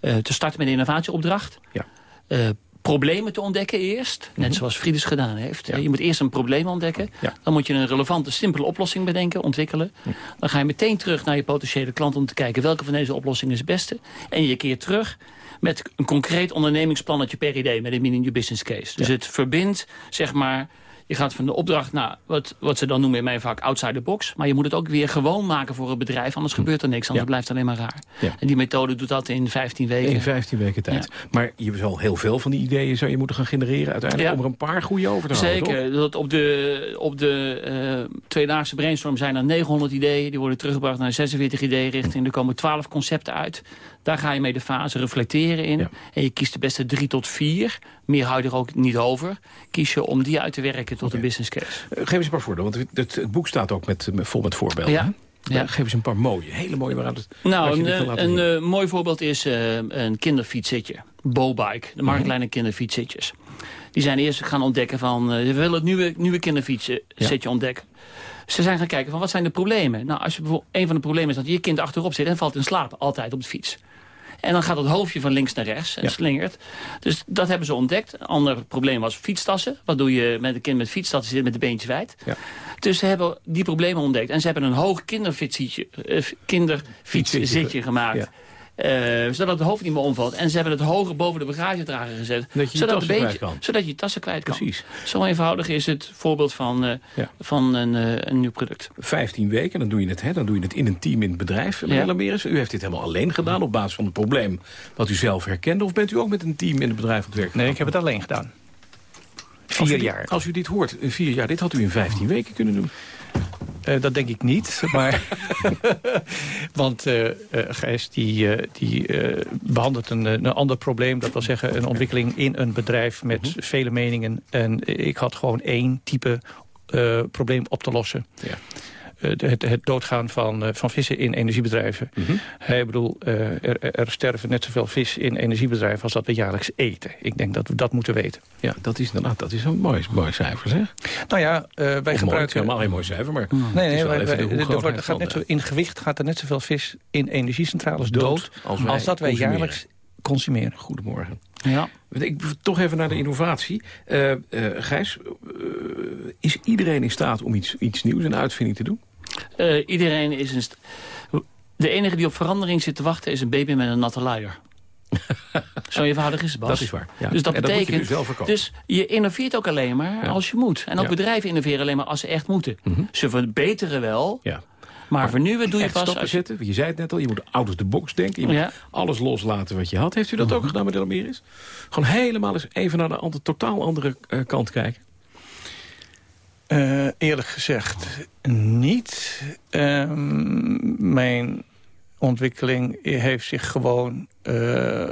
Speaker 28: Uh, te starten met een innovatieopdracht.
Speaker 16: Ja.
Speaker 28: Uh, problemen te ontdekken eerst. Net -hmm. zoals Friedrich gedaan heeft. Ja. Je moet eerst een probleem ontdekken.
Speaker 16: Ja.
Speaker 28: Dan moet je een relevante, simpele oplossing bedenken, ontwikkelen. Dan ga je meteen terug naar je potentiële klant om te kijken... welke van deze oplossingen is het beste. En je keert terug met een concreet ondernemingsplannetje per idee... met een mini-new business case. Dus ja. het verbindt, zeg maar... Je gaat van de opdracht naar wat, wat ze dan noemen in mijn vak outside the box. Maar je moet het ook weer gewoon maken voor het bedrijf. Anders hm. gebeurt er niks, anders ja. blijft het alleen maar raar.
Speaker 16: Ja.
Speaker 28: En die methode doet dat in 15 weken.
Speaker 16: In 15 weken tijd. Ja. Maar je zal heel veel van die ideeën zou je moeten gaan genereren uiteindelijk. Om er een paar goede over te
Speaker 28: Zeker.
Speaker 16: houden.
Speaker 28: Zeker. Dat op de, op de uh, tweedaagse brainstorm zijn er 900 ideeën. Die worden teruggebracht naar 46 ideeën richting. Er komen 12 concepten uit. Daar ga je mee de fase reflecteren in. Ja. En je kiest de beste drie tot vier. Meer hou je er ook niet over. Kies je om die uit te werken tot okay. een business case.
Speaker 16: Uh, geef eens een paar voorbeelden, want het, het, boek staat ook met, vol met voorbeelden.
Speaker 28: Ja.
Speaker 16: Ja. Geef eens een paar mooie, hele mooie waaruit het...
Speaker 28: Nou, een, een, een mooi voorbeeld is uh, een kinderfietszitje. Bowbike, de marktlijn mm -hmm. kinderfietszitjes. Die zijn eerst gaan ontdekken van... Uh, we willen het nieuwe, nieuwe kinderfietszitje ja. ontdekken. Ze zijn gaan kijken van wat zijn de problemen. Nou, als je bijvoorbeeld een van de problemen is dat je kind achterop zit... en valt in slaap, altijd op de fiets. En dan gaat het hoofdje van links naar rechts en ja. slingert. Dus dat hebben ze ontdekt. Een ander probleem was fietstassen. Wat doe je met een kind met fietstassen zit met de beentjes wijd.
Speaker 16: Ja.
Speaker 28: Dus ze hebben die problemen ontdekt. En ze hebben een hoog kinderfietszitje, uh, kinderfietszitje gemaakt. Ja. Uh, zodat het hoofd niet meer omvalt. En ze hebben het hoger boven de bagagedrager gezet.
Speaker 16: Dat je
Speaker 28: zodat,
Speaker 16: je
Speaker 28: beetje, zodat je je tassen kwijt kan.
Speaker 16: Precies.
Speaker 28: Zo eenvoudig is het voorbeeld van, uh, ja. van een, uh, een nieuw product.
Speaker 16: 15 weken, dan doe je het, hè, dan doe je het in een team in het bedrijf. Ja. U heeft dit helemaal alleen gedaan op basis van het probleem wat u zelf herkende. Of bent u ook met een team in het bedrijf aan het werk?
Speaker 27: Nee, ik heb het alleen gedaan. Vier
Speaker 16: als u,
Speaker 27: jaar.
Speaker 16: Als u dit hoort, in vier jaar, dit had u in 15 weken kunnen doen.
Speaker 27: Uh, dat denk ik niet. Maar [laughs] want uh, uh, Gijs die, die behandelt een, een ander probleem. Dat wil zeggen een ontwikkeling in een bedrijf met mhm. vele meningen. En ik had gewoon één type probleem op te lossen. Ja. Het, het, doodgaan van, van vissen in energiebedrijven. Mm -hmm. Hij bedoel, er, er, sterven net zoveel vis in energiebedrijven als dat we jaarlijks eten. Ik denk dat we dat moeten weten.
Speaker 16: Ja, dat is inderdaad dat is een mooi, mooi cijfer, zeg.
Speaker 27: Nou ja, uh, wij
Speaker 16: of
Speaker 27: gebruiken...
Speaker 16: Mooi, helemaal geen mooi cijfer, maar...
Speaker 27: Nee, nee, wij, wij, wordt, gaat net zo, in gewicht gaat er net zoveel vis in energiecentrales dood... dood als, dat wij consumeren. jaarlijks consumeren.
Speaker 16: Goedemorgen. Ja. Ik, toch even naar de innovatie. Uh, uh, Gijs, is iedereen in staat om iets, iets nieuws, een uitvinding te doen?
Speaker 28: iedereen is in De enige die op verandering zit te wachten is een baby met een natte luier. [laughs] Zo eenvoudig is het, Bas.
Speaker 16: Dat is waar. Ja.
Speaker 28: Dus dat
Speaker 16: en
Speaker 28: betekent...
Speaker 16: Dat je dus
Speaker 28: je innoveert ook alleen maar als je moet. En ook bedrijven innoveren alleen maar als ze echt moeten. Mm -hmm. Ze verbeteren wel... Maar, nu doe je pas...
Speaker 16: stappen zetten, je zei het net al, je moet out of the box denken. Je moet alles loslaten wat je had. Heeft u dat ook gedaan met Elamiris? Gewoon helemaal eens even naar de andere, totaal andere uh, kant kijken.
Speaker 27: Uh, eerlijk gezegd niet. Uh, mijn ontwikkeling heeft zich gewoon uh,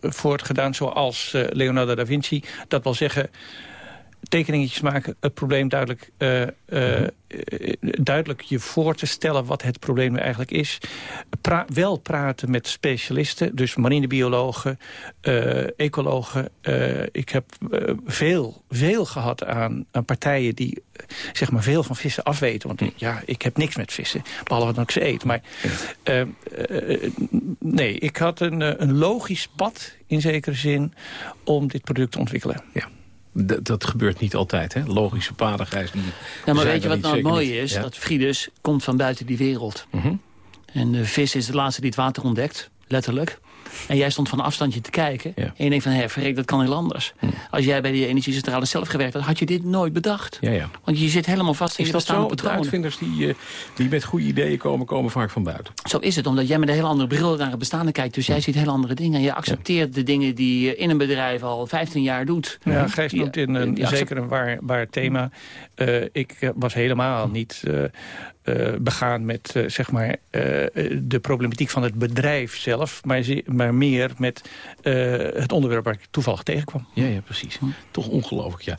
Speaker 27: voortgedaan zoals uh, Leonardo da Vinci. Dat wil zeggen, tekeningetjes maken, het probleem duidelijk, uh, uh, duidelijk je voor te stellen wat het probleem eigenlijk is. Pra wel praten met specialisten, dus marinebiologen, uh, ecologen. ik heb veel, veel gehad aan, aan partijen die zeg maar veel van vissen afweten. Want ja, ik heb niks met vissen, behalve dat ik ze eet. Maar nee, ik had een, een logisch pad in zekere zin om dit product te ontwikkelen.
Speaker 16: Ja. Dat, dat gebeurt niet altijd, hè? Logische padigheid. Die
Speaker 28: ja, maar weet je wat nou het mooie is? Dat Fridus komt van buiten die wereld. Mm -hmm. En de vis is de laatste die het water ontdekt, letterlijk. En jij stond van een afstandje te kijken. En je denkt van, hé, verrek, dat kan heel anders. Hm. Als jij bij die energiecentrale zelf gewerkt had, had je dit nooit bedacht.
Speaker 16: Ja, ja.
Speaker 28: Want je zit helemaal vast in
Speaker 16: je bestaande patronen. uitvinders die, uh, die met goede ideeën komen, komen vaak van buiten?
Speaker 28: Zo is het, omdat jij met een heel andere bril naar het bestaande kijkt. Dus jij ziet heel andere dingen. En je accepteert de dingen die je in een bedrijf al 15 jaar doet.
Speaker 27: Ja, Gijs noemt in een, zeker een waar, waar thema. Uh, ik was helemaal niet... Uh, uh, begaan met uh, zeg maar, uh, de problematiek van het bedrijf zelf... maar, maar meer met het onderwerp waar ik toevallig tegenkwam.
Speaker 16: Ja, ja precies. Hm. Toch ongelooflijk, ja.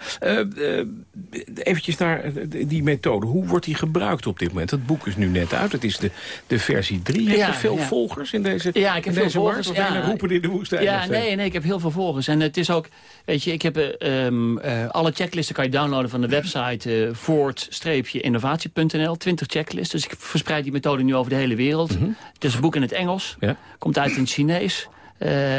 Speaker 16: eventjes naar die methode. Hoe wordt die gebruikt op dit moment? Het boek is nu net uit. Het is de, de versie 3. Heb je veel volgers in deze
Speaker 28: Ja, ik heb veel volgers.
Speaker 16: Markt, ja, roepen in de woestijn?
Speaker 28: Ja, nee, nee, ik heb heel veel volgers. En het is ook, weet je, ik heb um, alle checklisten kan je downloaden van de website voort-innovatie.nl. 20 checklist. Dus ik verspreid die methode nu over de hele wereld. Mm -hmm. Het is een boek in het Engels. Ja. Komt uit in het Chinees.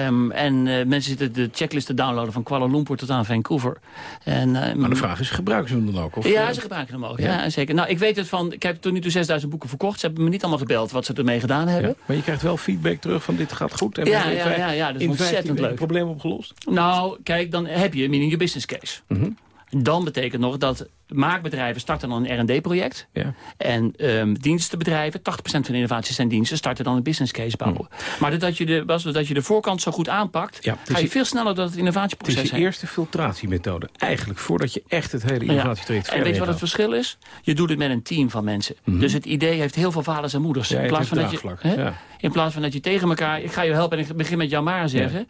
Speaker 28: Um, en uh, mensen zitten de checklist te downloaden van Kuala Lumpur tot aan Vancouver. En,
Speaker 16: uh, maar de vraag is, gebruiken ze hem dan ook? Of,
Speaker 28: ja, eh? ze gebruiken hem ook. Ja? ja? zeker. Nou, ik weet het van, ik heb tot nu toe 6000 boeken verkocht. Ze hebben me niet allemaal gebeld wat ze ermee gedaan hebben. Ja,
Speaker 16: maar je krijgt wel feedback terug van dit gaat goed. En
Speaker 28: ja, ja, ja, ja, dat is ontzettend leuk.
Speaker 16: probleem opgelost?
Speaker 28: Nou, kijk, dan heb je meaning je business case. Mm -hmm. Dan betekent nog dat maakbedrijven starten dan een R&D-project. Ja. En um, dienstenbedrijven, 80% van de innovaties zijn diensten... starten dan een business case bouwen. Hmm. Maar dat je, de, dat je de voorkant zo goed aanpakt... Ja, ga je veel sneller dat het innovatieproces
Speaker 16: Het is de eerste filtratiemethode. Eigenlijk voordat je echt het hele innovatietraject
Speaker 28: ja. En weet je wat het verschil is? Je doet het met een team van mensen. -hmm. Dus het idee heeft heel veel vaders en moeders. In, plaats van dat je, in plaats van dat je tegen elkaar... ik ga je helpen en ik begin met jou maar zeggen...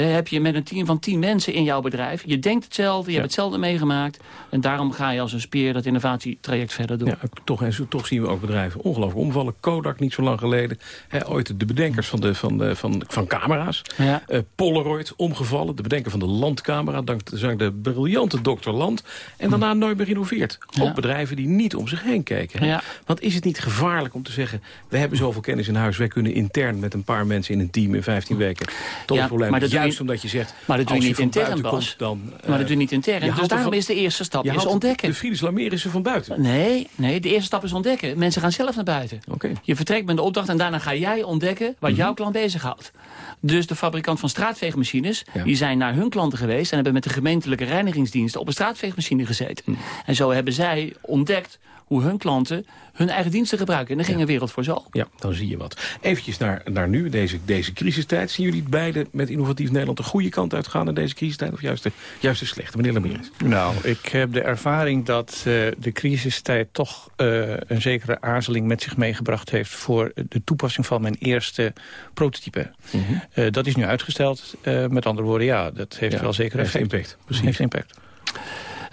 Speaker 28: heb je met een team van tien mensen in jouw bedrijf. Je denkt hetzelfde, je hebt hetzelfde meegemaakt. En daarom ga je als een speer dat innovatietraject verder doen.
Speaker 16: Ja, toch, en zo, toch zien we ook bedrijven ongelooflijk omvallen. Kodak niet zo lang geleden. He, ooit de bedenkers van, de, van, de, van, van camera's. Ja. Uh, Polaroid omgevallen. De bedenker van de landcamera. Dankzij de briljante dokter Land. En daarna nooit meer geïnnoveerd. Ja. Ook bedrijven die niet om zich heen keken. Ja. Want is het niet gevaarlijk om te zeggen... we hebben zoveel kennis in huis. Wij kunnen intern met een paar mensen in een team in 15 weken... tot het probleem. Maar dat Juist je, omdat je zegt...
Speaker 28: Maar dat doe je niet intern, Bas. Komt, dan, uh, maar dat doe je niet intern. Dus daarom is de eerste stap is ontdekken.
Speaker 16: De er van buiten.
Speaker 28: Nee, nee, de eerste stap is ontdekken. Mensen gaan zelf naar buiten.
Speaker 16: Okay.
Speaker 28: Je vertrekt met de opdracht en daarna ga jij ontdekken wat mm -hmm. jouw klant bezighoudt. Dus de fabrikant van straatveegmachines, ja. die zijn naar hun klanten geweest... en hebben met de gemeentelijke reinigingsdiensten op een straatveegmachine gezeten. Mm. En zo hebben zij ontdekt hoe hun klanten hun eigen diensten gebruiken. En daar ging een wereld voor zo.
Speaker 16: Ja, dan zie je wat. Eventjes naar, naar nu, deze, deze crisistijd. Zien jullie beide met Innovatief Nederland de goede kant uitgaan in deze crisistijd? Of juist de, juist de slechte? Meneer Lamiris.
Speaker 27: Nou, ik heb de ervaring dat uh, de crisistijd toch uh, een zekere aarzeling met zich meegebracht heeft... voor de toepassing van mijn eerste prototype. Mm -hmm. uh, dat is nu uitgesteld. met andere woorden, ja, dat heeft ja, wel zeker
Speaker 16: heeft
Speaker 27: effect.
Speaker 16: impact.
Speaker 27: Precies. Heeft impact.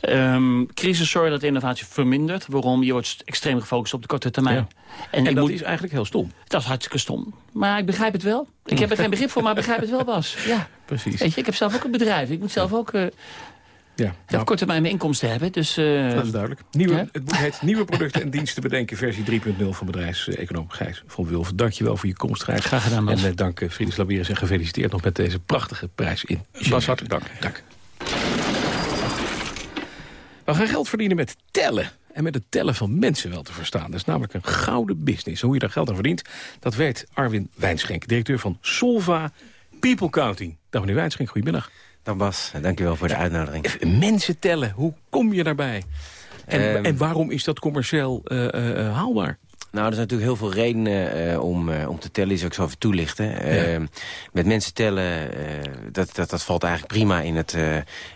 Speaker 28: Um, crisis zorgt dat de innovatie vermindert. Waarom? Je wordt extreem gefocust op de korte termijn.
Speaker 16: Ja. En, en dat moet... is eigenlijk heel stom.
Speaker 28: Dat is hartstikke stom. Maar ik begrijp het wel. Ik heb er geen begrip voor, maar ik begrijp het wel, Bas. Ja.
Speaker 16: Precies.
Speaker 28: Weet je, ik heb zelf ook een bedrijf. Ik moet zelf ook... Uh,
Speaker 16: ja,
Speaker 28: nou, korte termijn mijn inkomsten hebben. Dus, uh,
Speaker 16: dat is duidelijk. Nieuwe, ja? Het boek heet Nieuwe producten en diensten bedenken. Versie 3.0 van bedrijfseconoom Gijs van Wulven. Je wel voor je komst, Gijs.
Speaker 28: Graag gedaan, Bas.
Speaker 16: En uh, dank Friedrich Labiris en gefeliciteerd nog met deze prachtige prijs in.
Speaker 27: Bas, hartelijk dank.
Speaker 16: Dank. We gaan geld verdienen met tellen. En met het tellen van mensen wel te verstaan. Dat is namelijk een gouden business. Hoe je daar geld aan verdient, dat weet Arwin Wijnschenk. Directeur van Solva People Counting. Dag meneer Wijnschenk, goedemiddag.
Speaker 29: Dag Bas, dankjewel voor de uitnodiging.
Speaker 16: Mensen tellen, hoe kom je daarbij? En, um, en waarom is dat commercieel uh, uh, haalbaar?
Speaker 29: Nou, er zijn natuurlijk heel veel redenen uh, om, uh, om te tellen, die zal ik zo even toelichten. Ja. Uh, met mensen tellen, dat, dat, dat valt eigenlijk prima in het,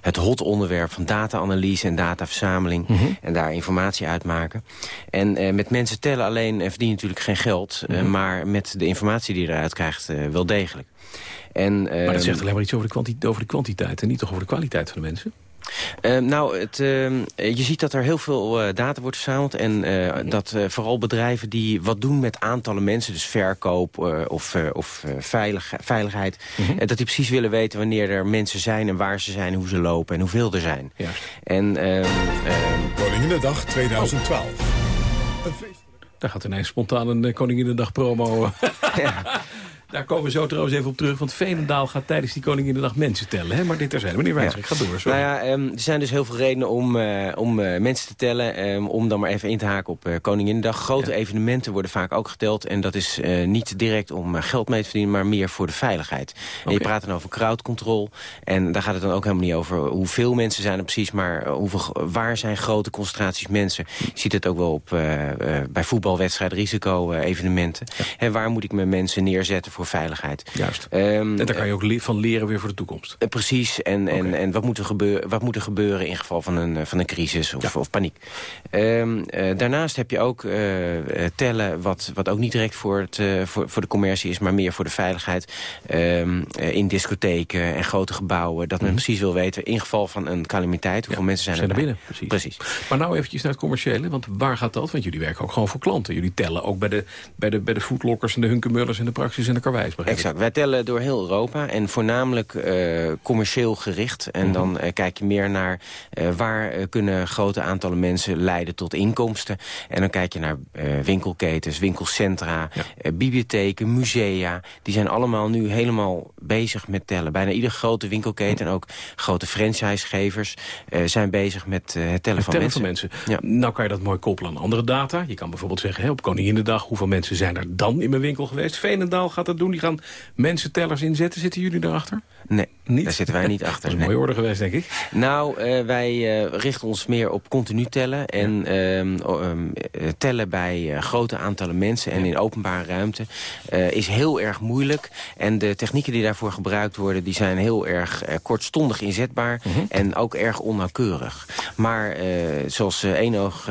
Speaker 29: het hot onderwerp van data-analyse en dataverzameling. Mm -hmm. En daar informatie uitmaken. En met mensen tellen alleen verdien je natuurlijk geen geld, mm -hmm. maar met de informatie die je eruit krijgt wel degelijk.
Speaker 16: En, maar dat zegt alleen maar iets over de, kwantiteit, over de kwantiteit en niet toch over de kwaliteit van de mensen?
Speaker 29: Uh, nou, het, uh, je ziet dat er heel veel uh, data wordt verzameld. En dat vooral bedrijven die wat doen met aantallen mensen... dus verkoop of, of veilig, veiligheid...
Speaker 16: Mhm.
Speaker 29: dat die precies willen weten wanneer er mensen zijn... en waar ze zijn, hoe ze lopen en hoeveel er zijn.
Speaker 16: Juist.
Speaker 29: En, ehm,
Speaker 1: Koninginnedag 2012.
Speaker 16: Daar gaat ineens spontaan een Koninginnedag promo... [laughs] [laughs] ja. Daar komen we zo trouwens even op terug. Want Veenendaal gaat tijdens die Koninginnedag mensen tellen. Hè? Maar dit terzijde. Meneer Wijnsrijk, ja. ga door.
Speaker 29: Sorry. Nou ja, um, er zijn dus heel veel redenen om, uh, om uh, mensen te tellen. Um, om dan maar even in te haken op uh, Koninginnedag. Grote ja. evenementen worden vaak ook geteld. En dat is niet direct om geld mee te verdienen, maar meer voor de veiligheid. Okay. En je praat dan over crowd control. En daar gaat het dan ook helemaal niet over hoeveel mensen zijn er precies. Maar hoeveel, waar zijn grote concentraties mensen. Je ziet het ook wel op, bij voetbalwedstrijden, risico-evenementen. Ja. waar moet ik mijn mensen neerzetten voor veiligheid.
Speaker 16: Juist. Um, en daar kan je ook van leren weer voor de toekomst.
Speaker 29: Uh, precies. En, okay. en, en wat, moet er gebeuren, wat moet er gebeuren in geval van een, van een crisis of, ja. of paniek. Um, uh, daarnaast heb je ook tellen wat, wat ook niet direct voor, het, voor, voor de commercie is... maar meer voor de veiligheid. Um, in discotheken en grote gebouwen. Dat men mm. precies wil weten, in geval van een calamiteit... hoeveel
Speaker 16: ja,
Speaker 29: mensen zijn,
Speaker 16: zijn
Speaker 29: er
Speaker 16: binnen. Precies.
Speaker 29: precies.
Speaker 16: Maar nou eventjes naar het commerciële. Want waar gaat dat? Want jullie werken ook gewoon voor klanten. Jullie tellen ook bij de, bij de, bij de foodlockers en de hunkemullers en de praxis en de
Speaker 29: Exact. Wij tellen door heel Europa en voornamelijk uh, commercieel gericht. En mm -hmm. dan uh, kijk je meer naar uh, waar kunnen grote aantallen mensen leiden tot inkomsten. En dan kijk je naar winkelketens, winkelcentra, ja. bibliotheken, musea. Die zijn allemaal nu helemaal bezig met tellen. Bijna iedere grote winkelketen en ook grote franchisegevers zijn bezig met het tellen,
Speaker 16: het
Speaker 29: van,
Speaker 16: tellen
Speaker 29: mensen.
Speaker 16: van mensen. Ja. Nou kan je dat mooi koppelen aan andere data. Je kan bijvoorbeeld zeggen, hè, op Koninginnedag, hoeveel mensen zijn er dan in mijn winkel geweest? Veenendaal gaat dat doen. Die gaan mensentellers inzetten. Zitten jullie daarachter?
Speaker 29: Nee,
Speaker 16: niet?
Speaker 29: daar zitten wij niet achter. [laughs]
Speaker 16: Dat is een mooie orde geweest, denk ik.
Speaker 29: Nou, uh, wij uh, richten ons meer op continu tellen. En ja. um, um, tellen bij uh, grote aantallen mensen en ja. in openbare ruimte is heel erg moeilijk. En de technieken die daarvoor gebruikt worden... die zijn heel erg kortstondig inzetbaar
Speaker 16: Mhm.
Speaker 29: -huh. en ook erg onnauwkeurig. Maar zoals één oog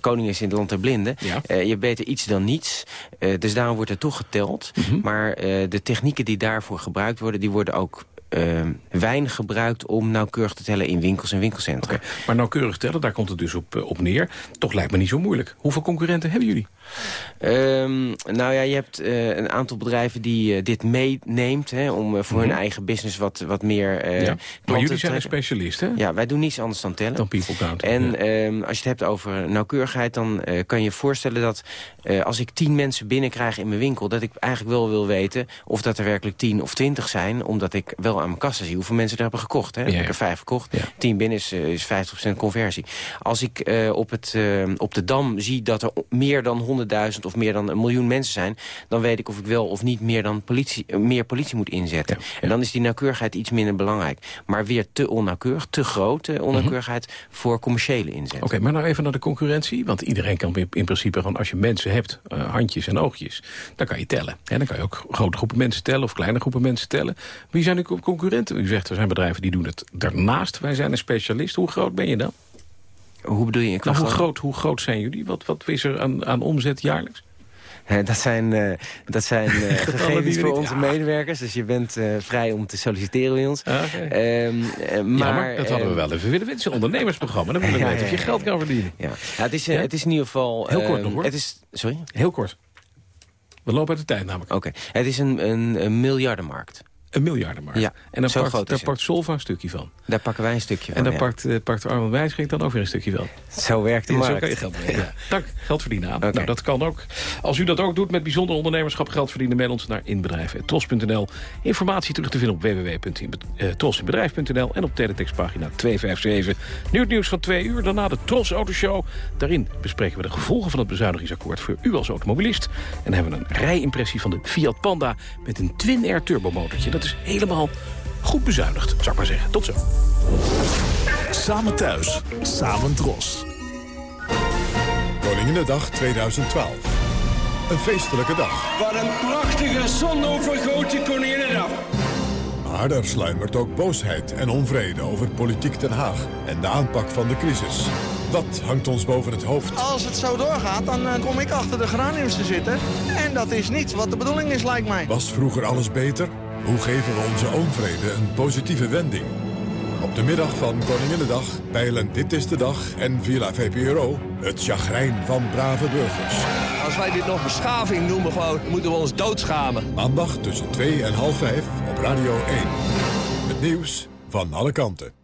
Speaker 29: koning is in het land der blinden...
Speaker 16: Ja.
Speaker 29: je beter iets dan niets. dus daarom wordt er toch geteld.
Speaker 16: Mhm.
Speaker 29: -huh. Maar de technieken die daarvoor gebruikt worden... die worden ook uh, weinig gebruikt om nauwkeurig te tellen in winkels en winkelcentra.
Speaker 16: Okay. Maar nauwkeurig tellen, daar komt het dus op, uh, op neer. Toch lijkt me niet zo moeilijk. Hoeveel concurrenten hebben jullie?
Speaker 29: Um, nou ja, je hebt uh, een aantal bedrijven die dit meeneemt... Hè, om voor mm -hmm. hun eigen business wat, wat meer
Speaker 16: ja. Maar jullie zijn een specialist, hè?
Speaker 29: Ja, wij doen niets anders dan tellen.
Speaker 16: Dan people count.
Speaker 29: En
Speaker 16: ja.
Speaker 29: um, als je het hebt over nauwkeurigheid... dan kan je je voorstellen dat als ik tien mensen binnenkrijg in mijn winkel... dat ik eigenlijk wel wil weten of dat er werkelijk tien of twintig zijn... omdat ik wel aan mijn kassa zie hoeveel mensen er hebben gekocht. Hè. Heb ik er vijf gekocht, tien binnen is, eh, is 50% conversie. Als ik eh, op, het, eh, op de Dam zie dat er meer dan 100.000 of meer dan een miljoen mensen zijn... dan weet ik of ik wel of niet meer, dan politie, meer politie moet inzetten. En dan is die nauwkeurigheid iets minder belangrijk. Maar weer te onnauwkeurig, te grote onnauwkeurigheid... voor commerciële inzet.
Speaker 16: Oké, maar nou even naar de concurrentie. Want iedereen kan in, in principe gewoon, als je mensen hebt, handjes en oogjes... dan kan je tellen. En dan kan je ook grote groepen mensen tellen of kleine groepen mensen tellen. Wie zijn uw concurrenten? U zegt, er zijn bedrijven die doen het daarnaast. Wij zijn een specialist. Hoe groot ben je dan?
Speaker 29: Hoe bedoel je?
Speaker 16: Nou, hoe, groot, hoe groot zijn jullie? Wat, wat is er aan, aan omzet jaarlijks?
Speaker 29: Dat zijn, eh, dat zijn [laughs] eh, gegevens voor onze
Speaker 16: Ja.
Speaker 29: medewerkers. Dus je bent eh, vrij om te solliciteren bij ons. Ehm, eh,
Speaker 16: ja,
Speaker 29: maar,
Speaker 16: dat hadden we wel even willen weten. Het is een ondernemersprogramma. Dan willen we [laughs]
Speaker 29: Ja,
Speaker 16: weten of je geld kan verdienen.
Speaker 29: Ja. Ja, het, is, het is in ieder geval...
Speaker 16: Heel kort
Speaker 29: ehm,
Speaker 16: nog, hoor.
Speaker 29: Het is, sorry?
Speaker 16: Heel kort. We lopen uit de tijd namelijk.
Speaker 29: Oké. Het is een, een, een miljardenmarkt.
Speaker 16: Een miljardenmarkt.
Speaker 29: Ja,
Speaker 16: En
Speaker 29: zo
Speaker 16: pakt,
Speaker 29: groot
Speaker 16: daar pakt Solva een stukje van.
Speaker 29: Daar pakken wij een stukje
Speaker 16: En
Speaker 29: van,
Speaker 16: dan
Speaker 29: ja.
Speaker 16: pakt, eh, pakt Armin Wijsgeek dan ook weer een stukje van.
Speaker 29: Zo werkt de markt.
Speaker 16: Zo kan je geld verdienen. Ja. Dank, geld verdienen aan. Nou, dat kan ook. Als u dat ook doet met bijzonder ondernemerschap geld verdienen... mail ons naar inbedrijven.tros.nl. Informatie terug te vinden op www.trosinbedrijf.nl en op teletextpagina 257. Nu het nieuws van twee uur, daarna de Tros Autoshow. Daarin bespreken we de gevolgen van het bezuinigingsakkoord... voor u als automobilist. En hebben we een rijimpressie van de Fiat Panda... met een Twin Air turbomotortje. Dat is helemaal goed bezuinigd, zou ik maar zeggen. Tot zo.
Speaker 1: Samen thuis, samen dros. Koninginnedag 2012. Een feestelijke dag.
Speaker 30: Wat een prachtige zonovergoten Koninginnedag.
Speaker 1: Maar er sluimert ook boosheid en onvrede over politiek Den Haag en de aanpak van de crisis. Wat hangt ons boven het hoofd?
Speaker 31: Als het zo doorgaat, dan eh, kom ik achter de geraniums te zitten. En dat is niet wat de bedoeling is, lijkt mij.
Speaker 1: Was vroeger alles beter? Hoe geven we onze onvrede een positieve wending? Op de middag van Koninginnedag peilen Dit is de Dag en Villa VPRO het chagrijn van brave burgers.
Speaker 30: Als wij dit nog beschaving noemen, gewoon, moeten we ons doodschamen.
Speaker 1: Maandag tussen 2 en half 5 op Radio 1. Het nieuws van alle kanten.